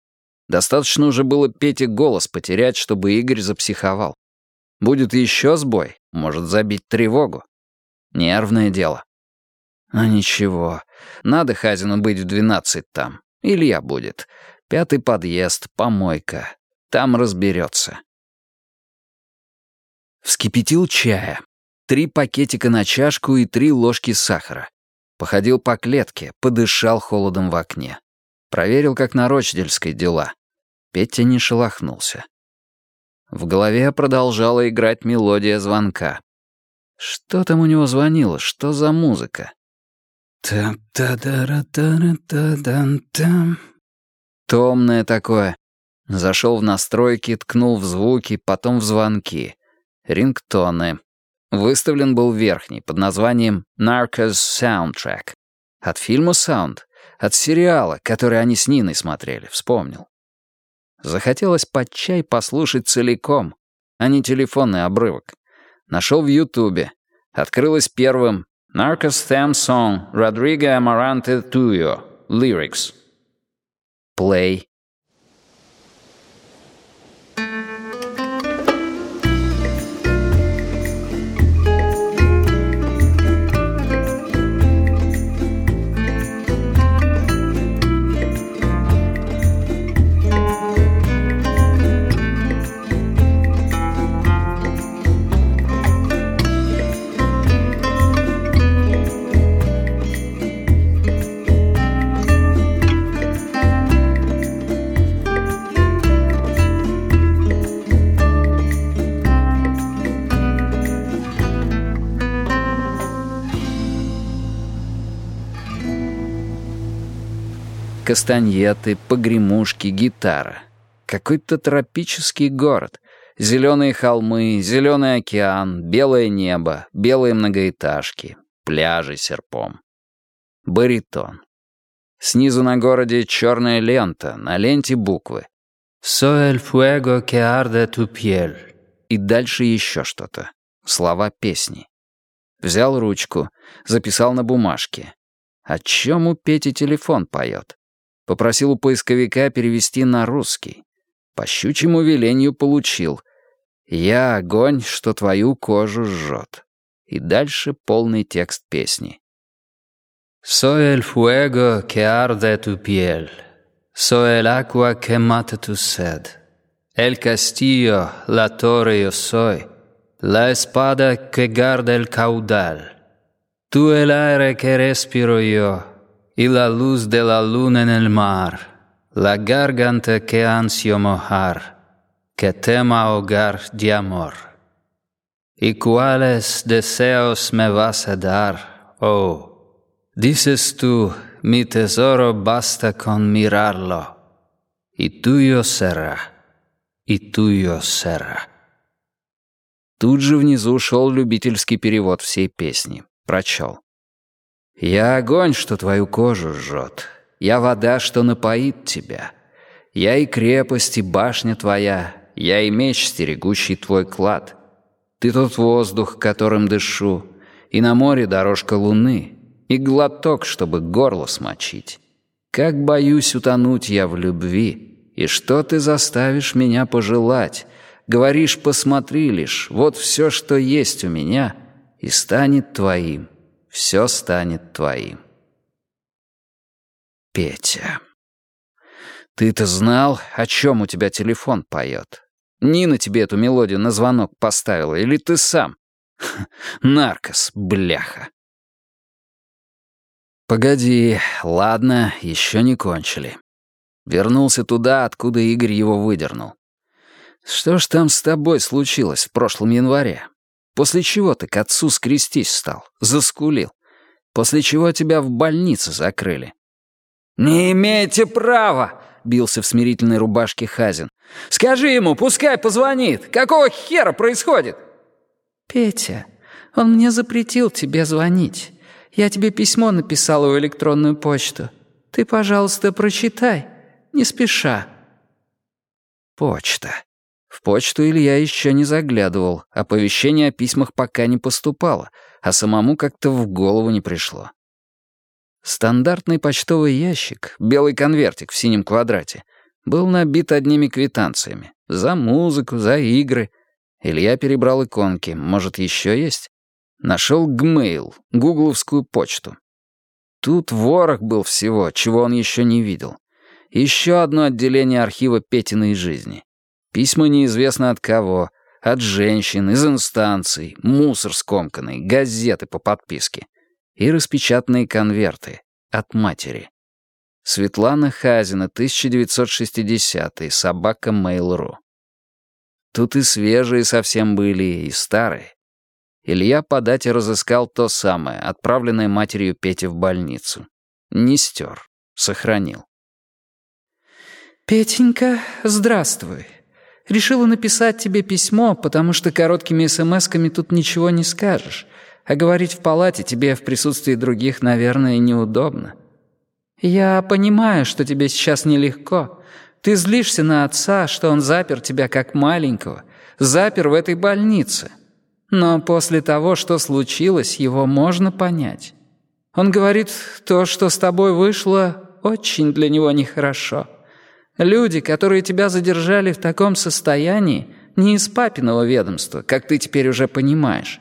Speaker 1: Достаточно уже было Пете голос потерять, чтобы Игорь запсиховал. Будет еще сбой, может забить тревогу. Нервное дело. А ничего, надо Хазину быть в двенадцать там. Илья будет. Пятый подъезд, помойка. Там разберется. Вскипятил чая. Три пакетика на чашку и три ложки сахара. Походил по клетке, подышал холодом в окне. Проверил, как на Рочдельской дела. Петя не шелохнулся. В голове продолжала играть мелодия звонка. Что там у него звонило? Что за музыка? Там-та-да-ра-та-ра-та-дан-там. Томное такое. Зашел в настройки, ткнул в звуки, потом в звонки. Рингтоны. Выставлен был верхний под названием «Narcos Soundtrack». От фильма «Саунд». От сериала, который они с Ниной смотрели, вспомнил. Захотелось под чай послушать целиком, а не телефонный обрывок. Нашел в Ютубе. Открылось первым «Narcos Theme Song Rodrigo Amarante Tuyo. Lyrics». Play. Кастаньеты, погремушки, гитара. Какой-то тропический город. Зеленые холмы, зеленый океан, белое небо, белые многоэтажки, пляжи серпом. Баритон. Снизу на городе черная лента, на ленте буквы. «So el fuego que arde tu piel». И дальше еще что-то. Слова песни. Взял ручку, записал на бумажке. О чем у Пети телефон поет? Попросил у поисковика перевести на русский. По щучьему велению получил. «Я огонь, что твою кожу жжет». И дальше полный текст песни. «Soy el fuego que arde tu piel. Soy el agua que mata tu sed. El castillo, la torre yo soy. La espada que guarda el caudal. Tú el aire que respiro yo de la luna en el mar, la garganta que ansio mojar, que tema ahogar de amor. ¿Y cuáles deseos me vas a dar, oh? Dices tú, mi tesoro basta con mirarlo, y tuyo será, и туyo será. Тут же внизу шел любительский перевод всей песни. Прочел. Я огонь, что твою кожу жжет. Я вода, что напоит тебя. Я и крепость, и башня твоя. Я и меч, стерегущий твой клад. Ты тот воздух, которым дышу. И на море дорожка луны. И глоток, чтобы горло смочить. Как боюсь утонуть я в любви. И что ты заставишь меня пожелать? Говоришь, посмотри лишь, вот все, что есть у меня, и станет твоим все станет твоим. Петя. Ты-то знал, о чем у тебя телефон поет? Нина тебе эту мелодию на звонок поставила, или ты сам? (laughs) Наркос, бляха. Погоди, ладно, еще не кончили. Вернулся туда, откуда Игорь его выдернул. Что ж там с тобой случилось в прошлом январе? После чего ты к отцу скрестись стал, заскулил. После чего тебя в больнице закрыли. «Не имеете права!» — бился в смирительной рубашке Хазин. «Скажи ему, пускай позвонит! Какого хера происходит?»
Speaker 3: «Петя, он мне запретил тебе звонить. Я тебе письмо написала в электронную почту. Ты, пожалуйста, прочитай, не спеша».
Speaker 1: Почта. В почту Илья еще не заглядывал, оповещение о письмах пока не поступало, а самому как-то в голову не пришло. Стандартный почтовый ящик, белый конвертик в синем квадрате, был набит одними квитанциями. За музыку, за игры. Илья перебрал иконки, может, еще есть? Нашел Гмейл, гугловскую почту. Тут ворох был всего, чего он еще не видел. Еще одно отделение архива Петиной жизни. Письма неизвестно от кого, от женщин, из инстанций, мусор скомканный, газеты по подписке. И распечатанные конверты от матери. Светлана Хазина, 1960 собака Mail.ru. Тут и свежие совсем были, и старые. Илья по дате разыскал то самое, отправленное матерью Пети в больницу. Не стер, сохранил.
Speaker 3: «Петенька, здравствуй. Решила написать тебе письмо, потому что короткими смс-ками тут ничего не скажешь, а говорить в палате тебе в присутствии других, наверное, неудобно. Я понимаю, что тебе сейчас нелегко. Ты злишься на отца, что он запер тебя как маленького, запер в этой больнице. Но после того, что случилось, его можно понять. Он говорит, то, что с тобой вышло, очень для него нехорошо. Люди, которые тебя задержали в таком состоянии, не из папиного ведомства, как ты теперь уже понимаешь,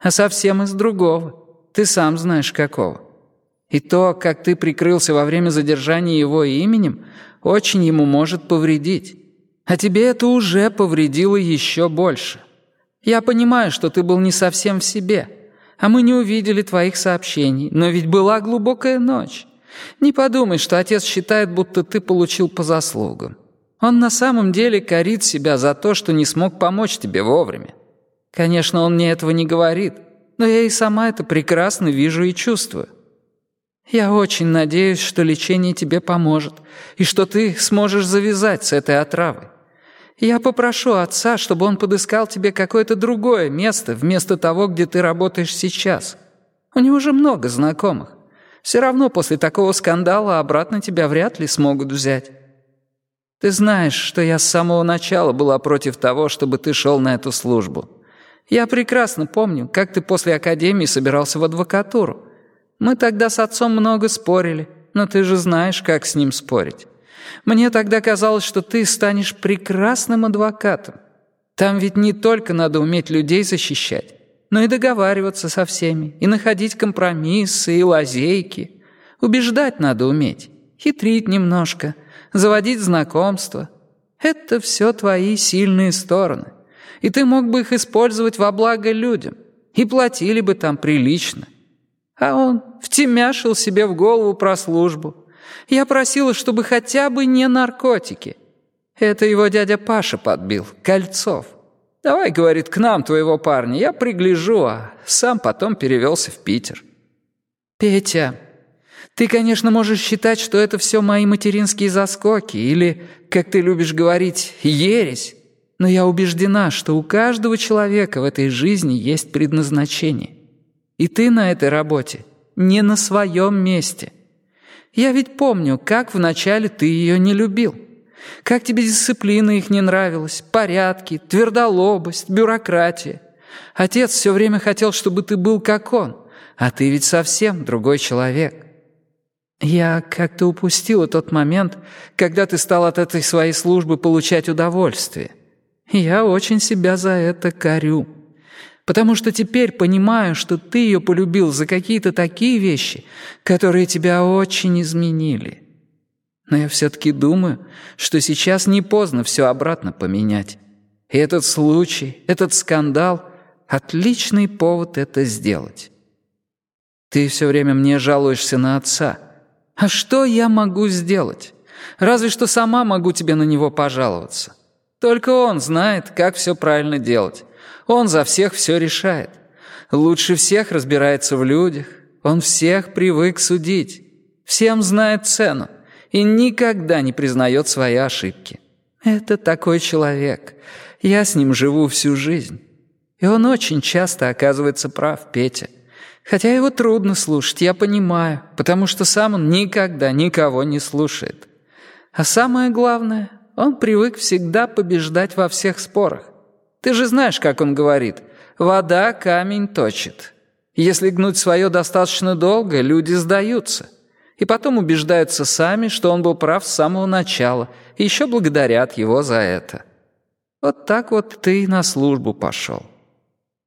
Speaker 3: а совсем из другого. Ты сам знаешь какого. И то, как ты прикрылся во время задержания его именем, очень ему может повредить. А тебе это уже повредило еще больше. Я понимаю, что ты был не совсем в себе, а мы не увидели твоих сообщений, но ведь была глубокая ночь. Не подумай, что отец считает, будто ты получил по заслугам. Он на самом деле корит себя за то, что не смог помочь тебе вовремя. Конечно, он мне этого не говорит, но я и сама это прекрасно вижу и чувствую. Я очень надеюсь, что лечение тебе поможет, и что ты сможешь завязать с этой отравой. Я попрошу отца, чтобы он подыскал тебе какое-то другое место вместо того, где ты работаешь сейчас. У него же много знакомых. Все равно после такого скандала обратно тебя вряд ли смогут взять. Ты знаешь, что я с самого начала была против того, чтобы ты шел на эту службу. Я прекрасно помню, как ты после академии собирался в адвокатуру. Мы тогда с отцом много спорили, но ты же знаешь, как с ним спорить. Мне тогда казалось, что ты станешь прекрасным адвокатом. Там ведь не только надо уметь людей защищать, но и договариваться со всеми, и находить компромиссы и лазейки. Убеждать надо уметь, хитрить немножко, заводить знакомства. Это все твои сильные стороны. И ты мог бы их использовать во благо людям. И платили бы там прилично. А он втемяшил себе в голову про службу. Я просила, чтобы хотя бы не наркотики. Это его дядя Паша подбил, Кольцов. «Давай, — говорит, — к нам твоего парня, я пригляжу, а сам потом перевелся в Питер». «Петя, ты, конечно, можешь считать, что это все мои материнские заскоки или, как ты любишь говорить, ересь, но я убеждена, что у каждого человека в этой жизни есть предназначение. И ты на этой работе не на своем месте. Я ведь помню, как вначале ты ее не любил». Как тебе дисциплина их не нравилась, порядки, твердолобость, бюрократия. Отец все время хотел, чтобы ты был как он, а ты ведь совсем другой человек. Я как-то упустила тот момент, когда ты стал от этой своей службы получать удовольствие. Я очень себя за это корю. Потому что теперь понимаю, что ты ее полюбил за какие-то такие вещи, которые тебя очень изменили. Но я все-таки думаю, что сейчас не поздно все обратно поменять. И этот случай, этот скандал — отличный повод это сделать. Ты все время мне жалуешься на отца. А что я могу сделать? Разве что сама могу тебе на него пожаловаться. Только он знает, как все правильно делать. Он за всех все решает. Лучше всех разбирается в людях. Он всех привык судить. Всем знает цену и никогда не признает свои ошибки. Это такой человек. Я с ним живу всю жизнь. И он очень часто оказывается прав, Петя. Хотя его трудно слушать, я понимаю, потому что сам он никогда никого не слушает. А самое главное, Он привык всегда побеждать во всех спорах. Ты же знаешь, как он говорит, «Вода камень точит». Если гнуть свое достаточно долго, люди сдаются. И потом убеждаются сами, что он был прав с самого начала, и еще благодарят его за это. Вот так вот ты на службу пошел.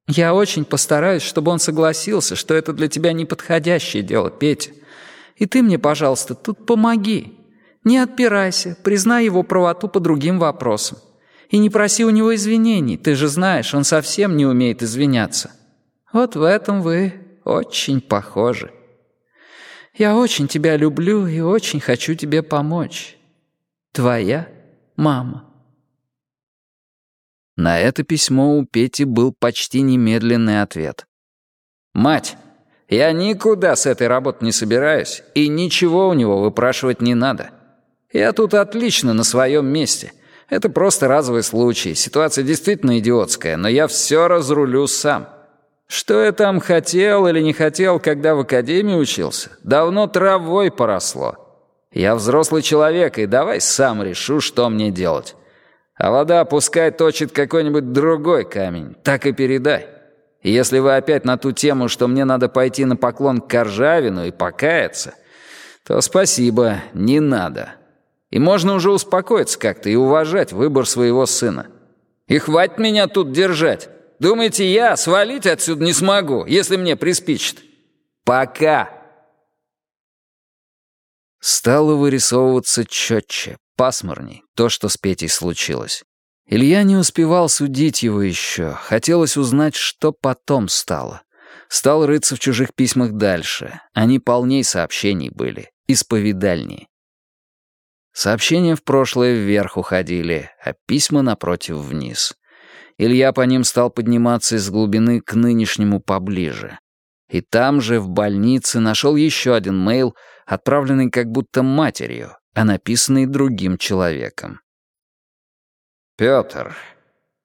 Speaker 3: Я очень постараюсь, чтобы он согласился, что это для тебя неподходящее дело, Петя. И ты мне, пожалуйста, тут помоги. Не отпирайся, признай его правоту по другим вопросам. И не проси у него извинений, ты же знаешь, он совсем не умеет извиняться. Вот в этом вы очень похожи. Я очень тебя люблю и очень хочу тебе помочь. Твоя мама.
Speaker 1: На это письмо у Пети был почти немедленный ответ.
Speaker 2: «Мать, я никуда с этой работы не собираюсь, и ничего у него выпрашивать не надо. Я тут отлично на своем месте. Это просто разовый случай, ситуация действительно идиотская, но я все разрулю сам. Что я там хотел или не хотел, когда в академии учился, давно травой поросло. Я взрослый человек, и давай сам решу, что мне делать. А вода пускай точит какой-нибудь другой камень, так и передай. Если вы опять на ту тему, что мне надо пойти на поклон к Коржавину и покаяться, то спасибо, не надо. И можно уже успокоиться как-то и уважать выбор своего сына. И хватит меня тут держать. Думаете, я свалить отсюда не смогу, если мне приспичит? Пока!»
Speaker 1: Стало вырисовываться четче, пасмурней, то, что с Петей случилось. Илья не успевал судить его еще, хотелось узнать, что потом стало. Стал рыться в чужих письмах дальше, они полней сообщений были, исповедальней. Сообщения в прошлое вверх уходили, а письма напротив вниз. Илья по ним стал подниматься из глубины к нынешнему поближе. И там же, в больнице, нашел еще один мейл, отправленный как будто матерью, а написанный другим человеком.
Speaker 2: «Петр,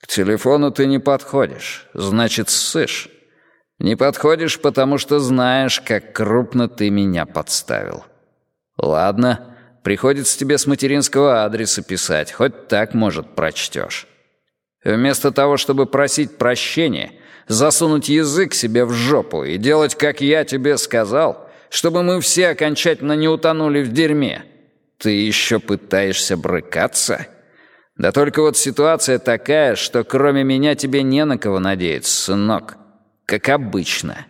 Speaker 2: к телефону ты не подходишь, значит, ссышь. Не подходишь, потому что знаешь, как крупно ты меня подставил. Ладно, приходится тебе с материнского адреса писать, хоть так, может, прочтешь. Вместо того, чтобы просить прощения, засунуть язык себе в жопу и делать, как я тебе сказал, чтобы мы все окончательно не утонули в дерьме, ты еще пытаешься брыкаться? Да только вот ситуация такая, что кроме меня тебе не на кого надеяться, сынок. Как обычно.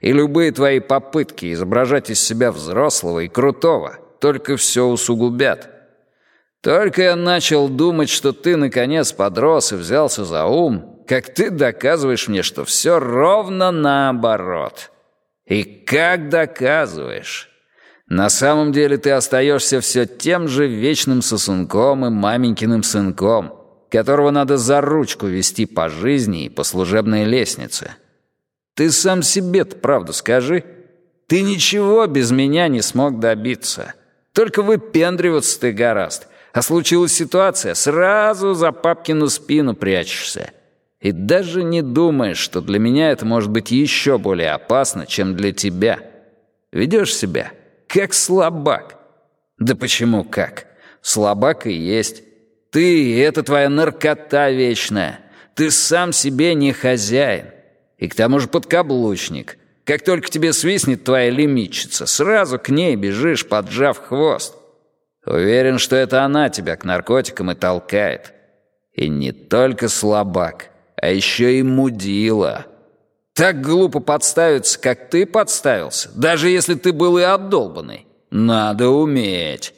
Speaker 2: И любые твои попытки изображать из себя взрослого и крутого только все усугубят. Только я начал думать, что ты, наконец, подрос и взялся за ум, как ты доказываешь мне, что все ровно наоборот. И как доказываешь? На самом деле ты остаешься все тем же вечным сосунком и маменькиным сынком, которого надо за ручку вести по жизни и по служебной лестнице. Ты сам себе-то правду скажи. Ты ничего без меня не смог добиться. Только выпендриваться ты гораст — а случилась ситуация, сразу за папкину спину прячешься. И даже не думаешь, что для меня это может быть еще более опасно, чем для тебя. Ведешь себя как слабак. Да почему как? Слабак и есть. Ты — это твоя наркота вечная. Ты сам себе не хозяин. И к тому же подкаблучник. Как только тебе свистнет твоя лимитчица, сразу к ней бежишь, поджав хвост. Уверен, что это она тебя к наркотикам и толкает. И не только слабак, а еще и мудила. Так глупо подставиться, как ты подставился, даже если ты был и отдолбанный. Надо уметь.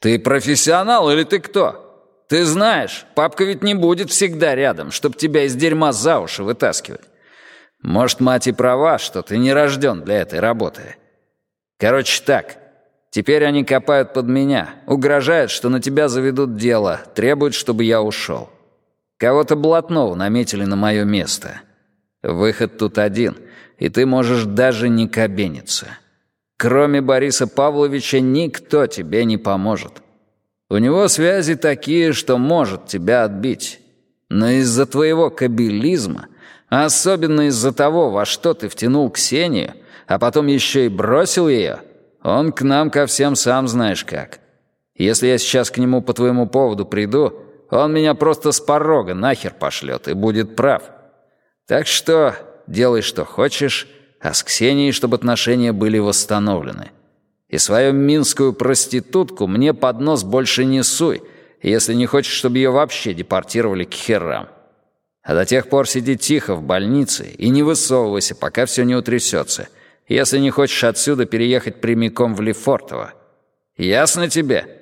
Speaker 2: Ты профессионал или ты кто? Ты знаешь, папка ведь не будет всегда рядом, чтобы тебя из дерьма за уши вытаскивать. Может, мать и права, что ты не рожден для этой работы. Короче так, Теперь они копают под меня, угрожают, что на тебя заведут дело, требуют, чтобы я ушел. Кого-то блатного наметили на мое место. Выход тут один, и ты можешь даже не кабениться. Кроме Бориса Павловича никто тебе не поможет. У него связи такие, что может тебя отбить. Но из-за твоего кабелизма, особенно из-за того, во что ты втянул Ксению, а потом еще и бросил ее — он к нам ко всем сам знаешь как. Если я сейчас к нему по твоему поводу приду, он меня просто с порога нахер пошлет и будет прав. Так что делай, что хочешь, а с Ксенией, чтобы отношения были восстановлены. И свою минскую проститутку мне под нос больше не суй, если не хочешь, чтобы ее вообще депортировали к херам. А до тех пор сиди тихо в больнице и не высовывайся, пока все не утрясется, если не хочешь отсюда переехать прямиком в Лефортово. Ясно тебе?»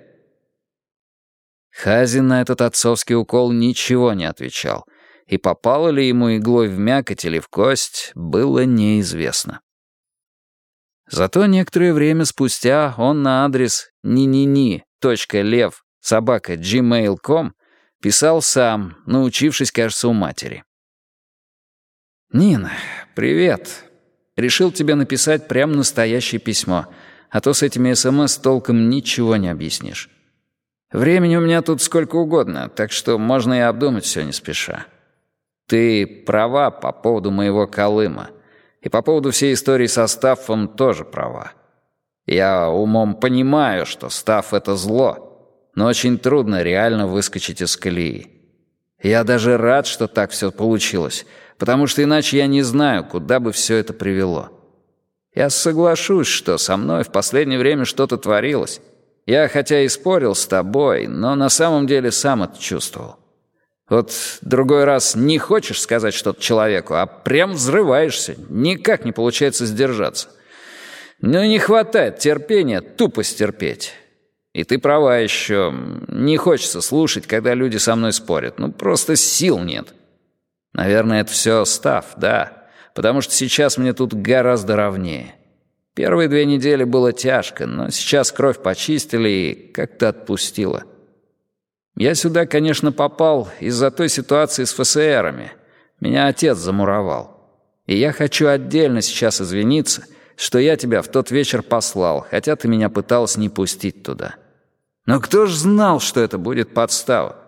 Speaker 1: Хазин на этот отцовский укол ничего не отвечал, и попало ли ему иглой в мякоть или в кость, было неизвестно. Зато некоторое время спустя он на адрес ни-ни-ни.лев собака gmail.com писал сам, научившись, кажется, у матери. «Нина, привет. Решил тебе написать прям настоящее письмо, а то с этими СМС толком ничего не объяснишь. Времени у меня тут сколько угодно, так что можно и обдумать все не спеша. Ты права по поводу моего Колыма. И по поводу всей истории со Стаффом тоже права. Я умом понимаю, что Стафф — это зло, но очень трудно реально выскочить из колеи. Я даже рад, что так все получилось, потому что иначе я не знаю, куда бы все это привело. Я соглашусь, что со мной в последнее время что-то творилось, я хотя и спорил с тобой, но на самом деле сам это чувствовал. Вот другой раз не хочешь сказать что-то человеку, а прям взрываешься, никак не получается сдержаться. Ну не хватает терпения тупо стерпеть. И ты права еще, не хочется слушать, когда люди со мной спорят, ну просто сил нет. Наверное, это все став, да, потому что сейчас мне тут гораздо ровнее. Первые две недели было тяжко, но сейчас кровь почистили и как-то отпустило. Я сюда, конечно, попал из-за той ситуации с ФСРами. Меня отец замуровал. И я хочу отдельно сейчас извиниться, что я тебя в тот вечер послал, хотя ты меня пыталась не пустить туда. Но кто ж знал, что это будет подстава?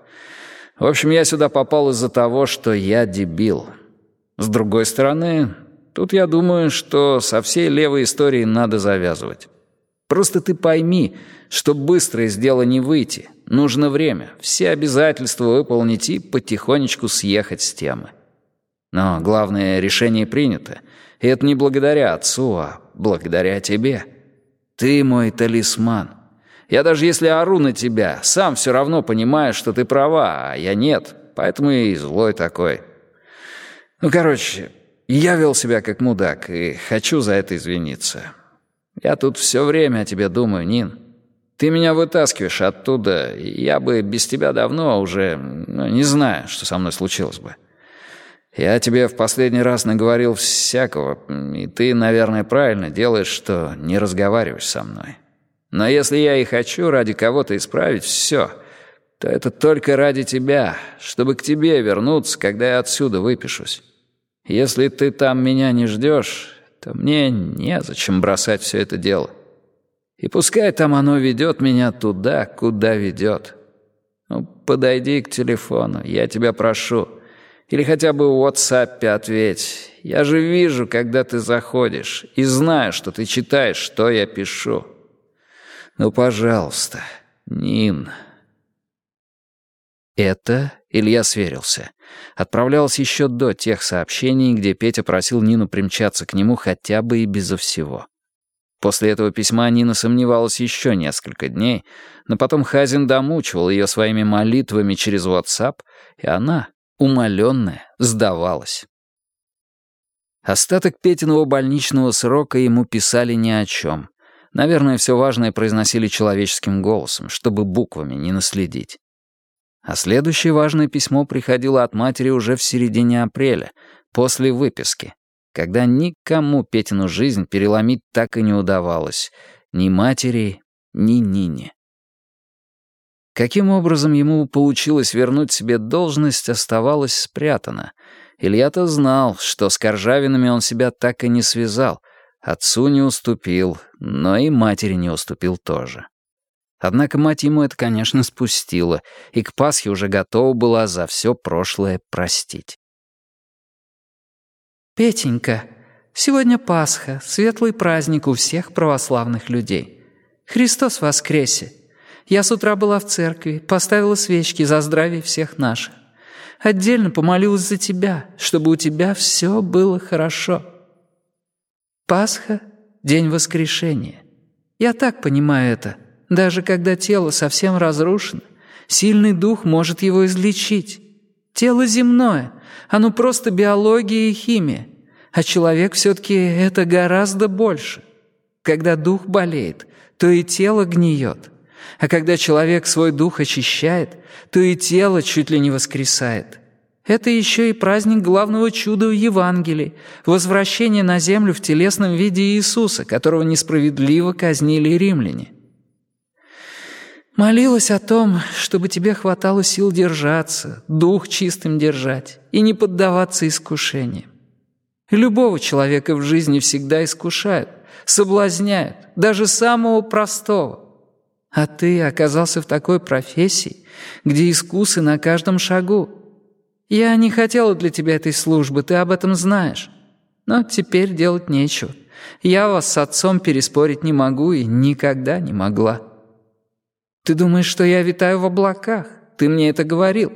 Speaker 1: В общем, я сюда попал из-за того, что я дебил. С другой стороны, Тут я думаю, что со всей левой историей надо завязывать. Просто ты пойми, что быстро из дела не выйти. Нужно время, все обязательства выполнить и потихонечку съехать с темы. Но главное, решение принято. И это не благодаря отцу, а благодаря тебе. Ты мой талисман. Я даже если ору на тебя, сам все равно понимаю, что ты права, а я нет. Поэтому и злой такой. Ну, короче, я вел себя как мудак и хочу за это извиниться. Я тут все время о тебе думаю, Нин. Ты меня вытаскиваешь оттуда, я бы без тебя давно уже... Ну, не знаю, что со мной случилось бы. Я тебе в последний раз наговорил всякого, и ты, наверное, правильно делаешь, что не разговариваешь со мной. Но если я и хочу ради кого-то исправить все, то это только ради тебя, чтобы к тебе вернуться, когда я отсюда выпишусь. Если ты там меня не ждешь, то мне незачем бросать все это дело. И пускай там оно ведет меня туда, куда ведет. Ну, подойди к телефону, я тебя прошу. Или хотя бы в WhatsApp ответь. Я же вижу, когда ты заходишь, и знаю, что ты читаешь, что я пишу. Ну, пожалуйста, Нин. Это Илья сверился. Отправлялось еще до тех сообщений, где Петя просил Нину примчаться к нему хотя бы и безо всего. После этого письма Нина сомневалась еще несколько дней, но потом Хазин домучивал ее своими молитвами через WhatsApp, и она, умоленная, сдавалась. Остаток Петиного больничного срока ему писали ни о чем. Наверное, все важное произносили человеческим голосом, чтобы буквами не наследить. А следующее важное письмо приходило от матери уже в середине апреля, после выписки, когда никому Петину жизнь переломить так и не удавалось, ни матери, ни Нине. Каким образом ему получилось вернуть себе должность, оставалось спрятано. Илья-то знал, что с Коржавинами он себя так и не связал, отцу не уступил, но и матери не уступил тоже. Однако мать ему это, конечно, спустила, и к Пасхе уже готова была за все прошлое простить.
Speaker 3: «Петенька, сегодня Пасха, светлый праздник у всех православных людей. Христос воскресе! Я с утра была в церкви, поставила свечки за здравие всех наших. Отдельно помолилась за тебя, чтобы у тебя все было хорошо. Пасха — день воскрешения. Я так понимаю это. Даже когда тело совсем разрушено, сильный дух может его излечить. Тело земное, оно просто биология и химия, а человек все-таки это гораздо больше. Когда дух болеет, то и тело гниет. А когда человек свой дух очищает, то и тело чуть ли не воскресает. Это еще и праздник главного чуда в Евангелии — возвращение на землю в телесном виде Иисуса, которого несправедливо казнили римляне. Молилась о том, чтобы тебе хватало сил держаться, дух чистым держать и не поддаваться искушениям. Любого человека в жизни всегда искушают, соблазняют, даже самого простого. А ты оказался в такой профессии, где искусы на каждом шагу. Я не хотела для тебя этой службы, ты об этом знаешь. Но теперь делать нечего. Я вас с отцом переспорить не могу и никогда не могла. Ты думаешь, что я витаю в облаках? Ты мне это говорил.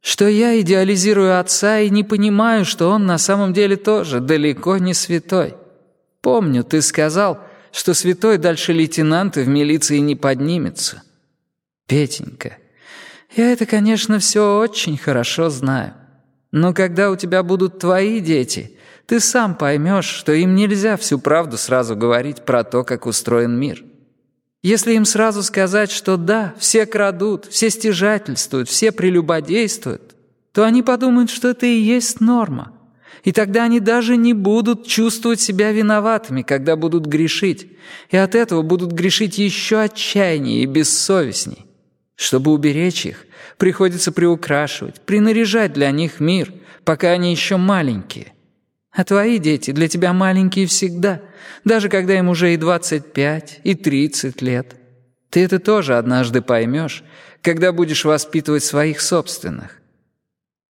Speaker 3: Что я идеализирую отца и не понимаю, что он на самом деле тоже далеко не святой. Помню, ты сказал, что святой дальше лейтенанта в милиции не поднимется. Петенька, я это, конечно, все очень хорошо знаю. Но когда у тебя будут твои дети, ты сам поймешь, что им нельзя всю правду сразу говорить про то, как устроен мир. Если им сразу сказать, что да, все крадут, все стяжательствуют, все прелюбодействуют, то они подумают, что это и есть норма. И тогда они даже не будут чувствовать себя виноватыми, когда будут грешить. И от этого будут грешить еще отчаяннее и бессовестней. Чтобы уберечь их, приходится приукрашивать, принаряжать для них мир, пока они еще маленькие. А твои дети для тебя маленькие всегда, даже когда им уже и 25, и 30 лет. Ты это тоже однажды поймешь, когда будешь воспитывать своих собственных.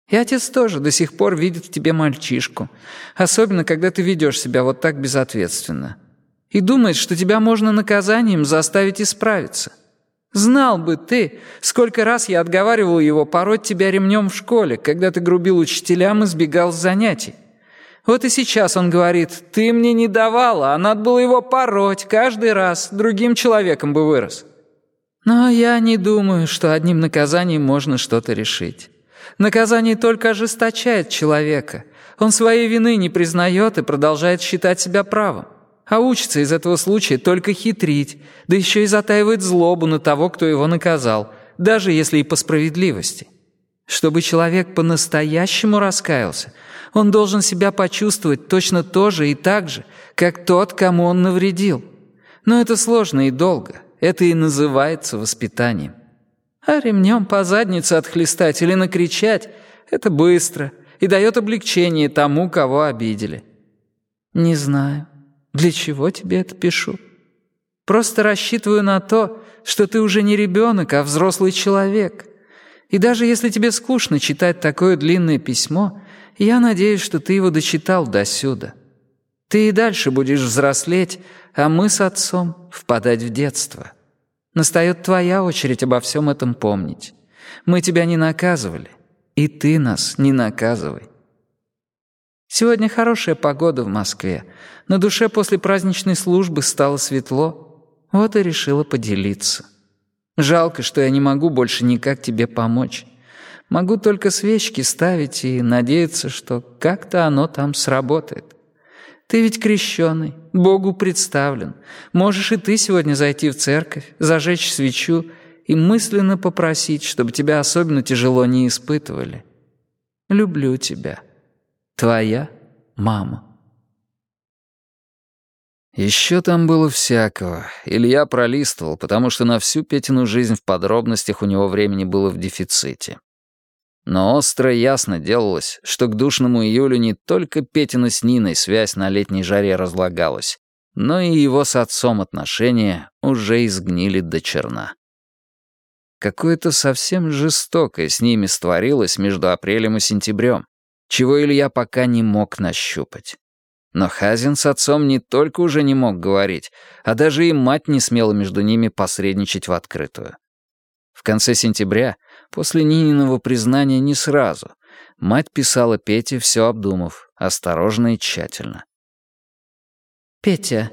Speaker 3: И отец тоже до сих пор видит в тебе мальчишку, особенно когда ты ведешь себя вот так безответственно. И думает, что тебя можно наказанием заставить исправиться. Знал бы ты, сколько раз я отговаривал его пороть тебя ремнем в школе, когда ты грубил учителям и сбегал с занятий. Вот и сейчас он говорит, ты мне не давала, а надо было его пороть каждый раз, другим человеком бы вырос. Но я не думаю, что одним наказанием можно что-то решить. Наказание только ожесточает человека. Он своей вины не признает и продолжает считать себя правым. А учится из этого случая только хитрить, да еще и затаивает злобу на того, кто его наказал, даже если и по справедливости. Чтобы человек по-настоящему раскаялся – он должен себя почувствовать точно то же и так же, как тот, кому он навредил. Но это сложно и долго. Это и называется воспитанием. А ремнем по заднице отхлестать или накричать — это быстро и дает облегчение тому, кого обидели. Не знаю, для чего тебе это пишу. Просто рассчитываю на то, что ты уже не ребенок, а взрослый человек. И даже если тебе скучно читать такое длинное письмо, я надеюсь, что ты его дочитал досюда. Ты и дальше будешь взрослеть, а мы с отцом впадать в детство. Настает твоя очередь обо всем этом помнить. Мы тебя не наказывали, и ты нас не наказывай. Сегодня хорошая погода в Москве. На душе после праздничной службы стало светло. Вот и решила поделиться. Жалко, что я не могу больше никак тебе помочь. Могу только свечки ставить и надеяться, что как-то оно там сработает. Ты ведь крещеный, Богу представлен. Можешь и ты сегодня зайти в церковь, зажечь свечу и мысленно попросить, чтобы тебя особенно тяжело не испытывали. Люблю тебя. Твоя мама.
Speaker 1: Еще там было всякого. Илья пролистывал, потому что на всю Петину жизнь в подробностях у него времени было в дефиците. Но остро ясно делалось, что к душному июлю не только Петина с Ниной связь на летней жаре разлагалась, но и его с отцом отношения уже изгнили до черна. Какое-то совсем жестокое с ними створилось между апрелем и сентябрем, чего Илья пока не мог нащупать. Но Хазин с отцом не только уже не мог говорить, а даже и мать не смела между ними посредничать в открытую. В конце сентября, после Нининого признания не сразу, мать писала Пете, все обдумав, осторожно и тщательно.
Speaker 3: «Петя,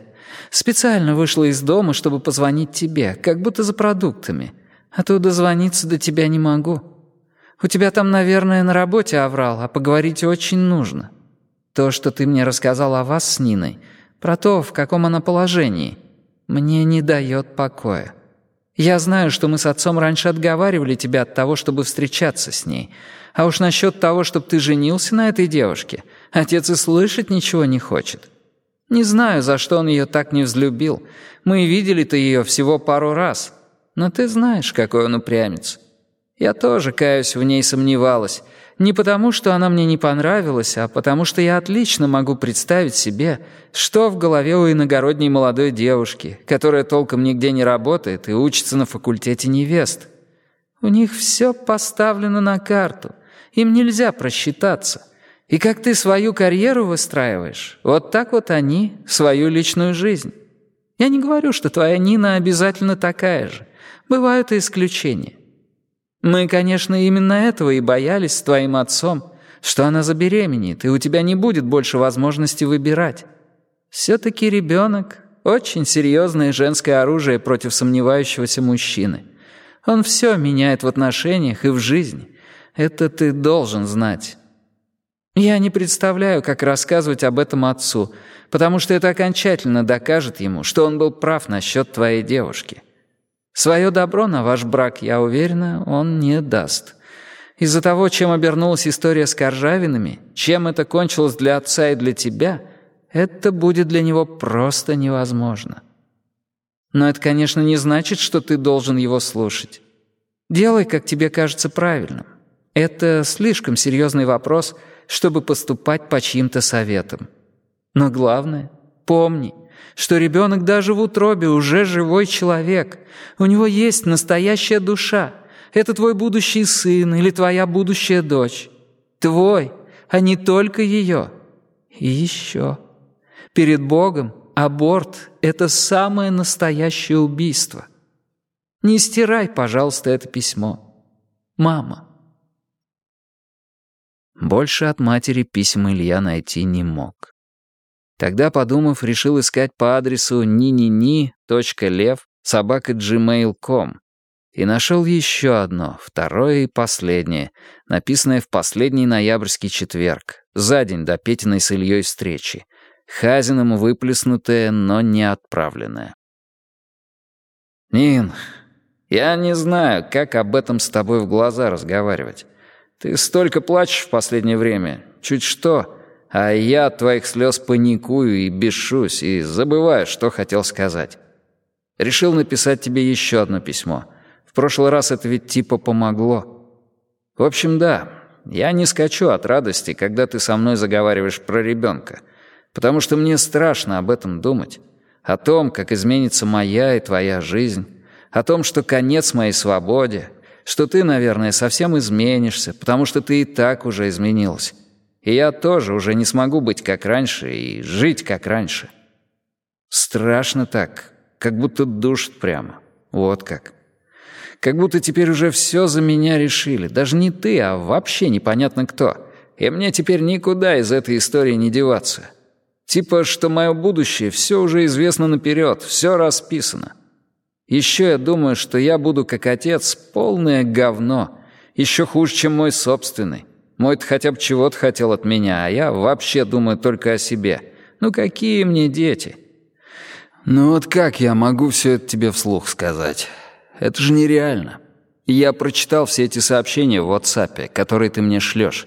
Speaker 3: специально вышла из дома, чтобы позвонить тебе, как будто за продуктами, а то дозвониться до тебя не могу. У тебя там, наверное, на работе оврал, а поговорить очень нужно. То, что ты мне рассказал о вас с Ниной, про то, в каком она положении, мне не дает покоя. Я знаю, что мы с отцом раньше отговаривали тебя от того, чтобы встречаться с ней. А уж насчет того, чтобы ты женился на этой девушке, отец и слышать ничего не хочет. Не знаю, за что он ее так не взлюбил. Мы видели-то ее всего пару раз. Но ты знаешь, какой он упрямец. Я тоже, каюсь, в ней сомневалась. Не потому, что она мне не понравилась, а потому, что я отлично могу представить себе, что в голове у иногородней молодой девушки, которая толком нигде не работает и учится на факультете невест. У них все поставлено на карту. Им нельзя просчитаться. И как ты свою карьеру выстраиваешь, вот так вот они свою личную жизнь. Я не говорю, что твоя Нина обязательно такая же. Бывают и исключения. Мы, конечно, именно этого и боялись с твоим отцом, что она забеременеет, и у тебя не будет больше возможности выбирать. Все-таки ребенок — очень серьезное женское оружие против сомневающегося мужчины. Он все меняет в отношениях и в жизни. Это ты должен знать. Я не представляю, как рассказывать об этом отцу, потому что это окончательно докажет ему, что он был прав насчет твоей девушки. Свое добро на ваш брак, я уверена, он не даст. Из-за того, чем обернулась история с Коржавинами, чем это кончилось для отца и для тебя, это будет для него просто невозможно. Но это, конечно, не значит, что ты должен его слушать. Делай, как тебе кажется правильным. Это слишком серьезный вопрос, чтобы поступать по чьим-то советам. Но главное, помни, что ребенок даже в утробе уже живой человек. У него есть настоящая душа. Это твой будущий сын или твоя будущая дочь. Твой, а не только ее. И еще. Перед Богом аборт — это самое настоящее убийство. Не стирай, пожалуйста, это письмо. Мама.
Speaker 1: Больше от матери писем Илья найти не мог. Тогда, подумав, решил искать по адресу нинини.лев собака gmail.com и нашел еще одно, второе и последнее, написанное в последний ноябрьский четверг, за день до Петиной с Ильей встречи, Хазином выплеснутое, но не отправленное. «Нин, я не знаю, как об этом с тобой в глаза разговаривать. Ты столько плачешь в последнее время, чуть что...» А я от твоих слез паникую и бешусь, и забываю, что хотел сказать. Решил написать тебе еще одно письмо. В прошлый раз это ведь типа помогло. В общем, да, я не скачу от радости, когда ты со мной заговариваешь про ребенка, потому что мне страшно об этом думать. О том, как изменится моя и твоя жизнь, о том, что конец моей свободе, что ты, наверное, совсем изменишься, потому что ты и так уже изменилась. И я тоже уже не смогу быть как раньше и жить как раньше. Страшно так, как будто душит прямо. Вот как. Как будто теперь уже все за меня решили. Даже не ты, а вообще непонятно кто. И мне теперь никуда из этой истории не деваться. Типа, что мое будущее все уже известно наперед, все расписано. Еще я думаю, что я буду как отец полное говно. Еще хуже, чем мой собственный. Мой-то хотя бы чего-то хотел от меня, а я вообще думаю только о себе. Ну какие мне дети? Ну вот как я могу все это тебе вслух сказать? Это же нереально. Я прочитал все эти сообщения в WhatsApp, которые ты мне шлешь.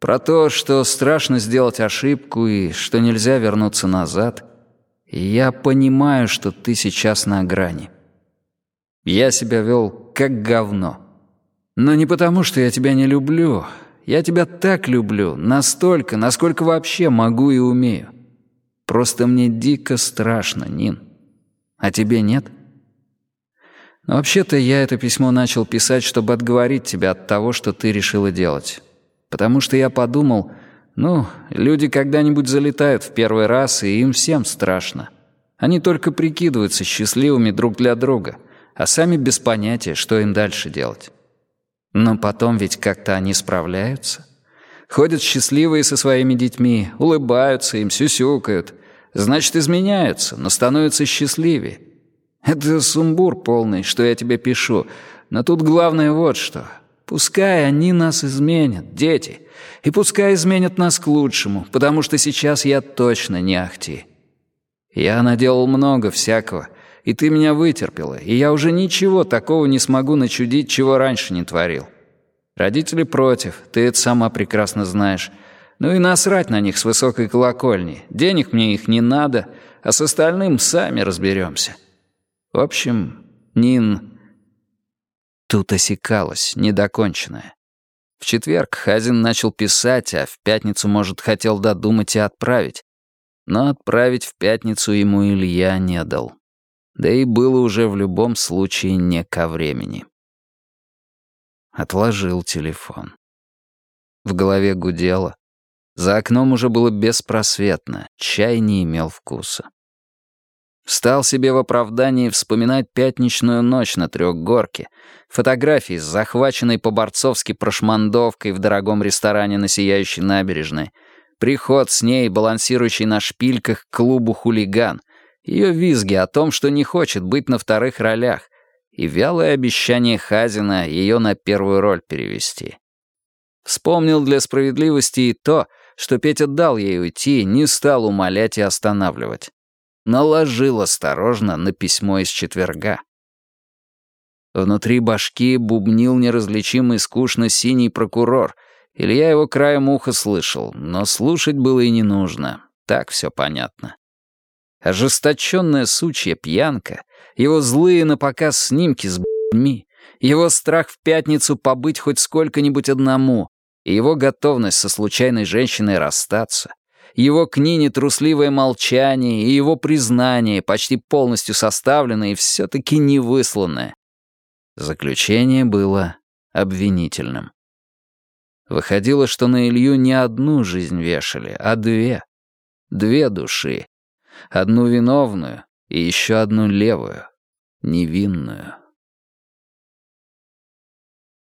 Speaker 1: Про то, что страшно сделать ошибку и что нельзя вернуться назад. Я понимаю, что ты сейчас на грани. Я себя вел как говно. Но не потому, что я тебя не люблю, я тебя так люблю, настолько, насколько вообще могу и умею. Просто мне дико страшно, Нин. А тебе нет? Вообще-то я это письмо начал писать, чтобы отговорить тебя от того, что ты решила делать. Потому что я подумал, ну, люди когда-нибудь залетают в первый раз, и им всем страшно. Они только прикидываются счастливыми друг для друга, а сами без понятия, что им дальше делать. Но потом ведь как-то они справляются. Ходят счастливые со своими детьми, улыбаются им, сюсюкают. Значит, изменяются, но становятся счастливее. Это сумбур полный, что я тебе пишу. Но тут главное вот что. Пускай они нас изменят, дети. И пускай изменят нас к лучшему, потому что сейчас я точно не ахти. Я наделал много всякого, и ты меня вытерпела, и я уже ничего такого не смогу начудить, чего раньше не творил. Родители против, ты это сама прекрасно знаешь. Ну и насрать на них с высокой колокольни. Денег мне их не надо, а с остальным сами разберемся. В общем, Нин... Тут осекалась, недоконченная. В четверг Хазин начал писать, а в пятницу, может, хотел додумать и отправить. Но отправить в пятницу ему Илья не дал. Да и было уже в любом случае не ко времени. Отложил телефон. В голове гудело. За окном уже было беспросветно, чай не имел вкуса. Встал себе в оправдании вспоминать пятничную ночь на трехгорке, фотографии с захваченной по-борцовски прошмандовкой в дорогом ресторане на Сияющей набережной, приход с ней, балансирующий на шпильках, к клубу «Хулиган», ее визги о том, что не хочет быть на вторых ролях, и вялое обещание Хазина ее на первую роль перевести. Вспомнил для справедливости и то, что Петя дал ей уйти, не стал умолять и останавливать. Наложил осторожно на письмо из четверга. Внутри башки бубнил неразличимый скучно синий прокурор. Илья его краем уха слышал, но слушать было и не нужно. Так все понятно. Ожесточенная сучья пьянка, его злые на показ снимки с б***ми, его страх в пятницу побыть хоть сколько-нибудь одному, и его готовность со случайной женщиной расстаться, его к Нине трусливое молчание и его признание, почти полностью составленное и все-таки не высланное. Заключение было обвинительным. Выходило, что на Илью не одну жизнь вешали, а две. Две души, Одну виновную и еще одну левую, невинную.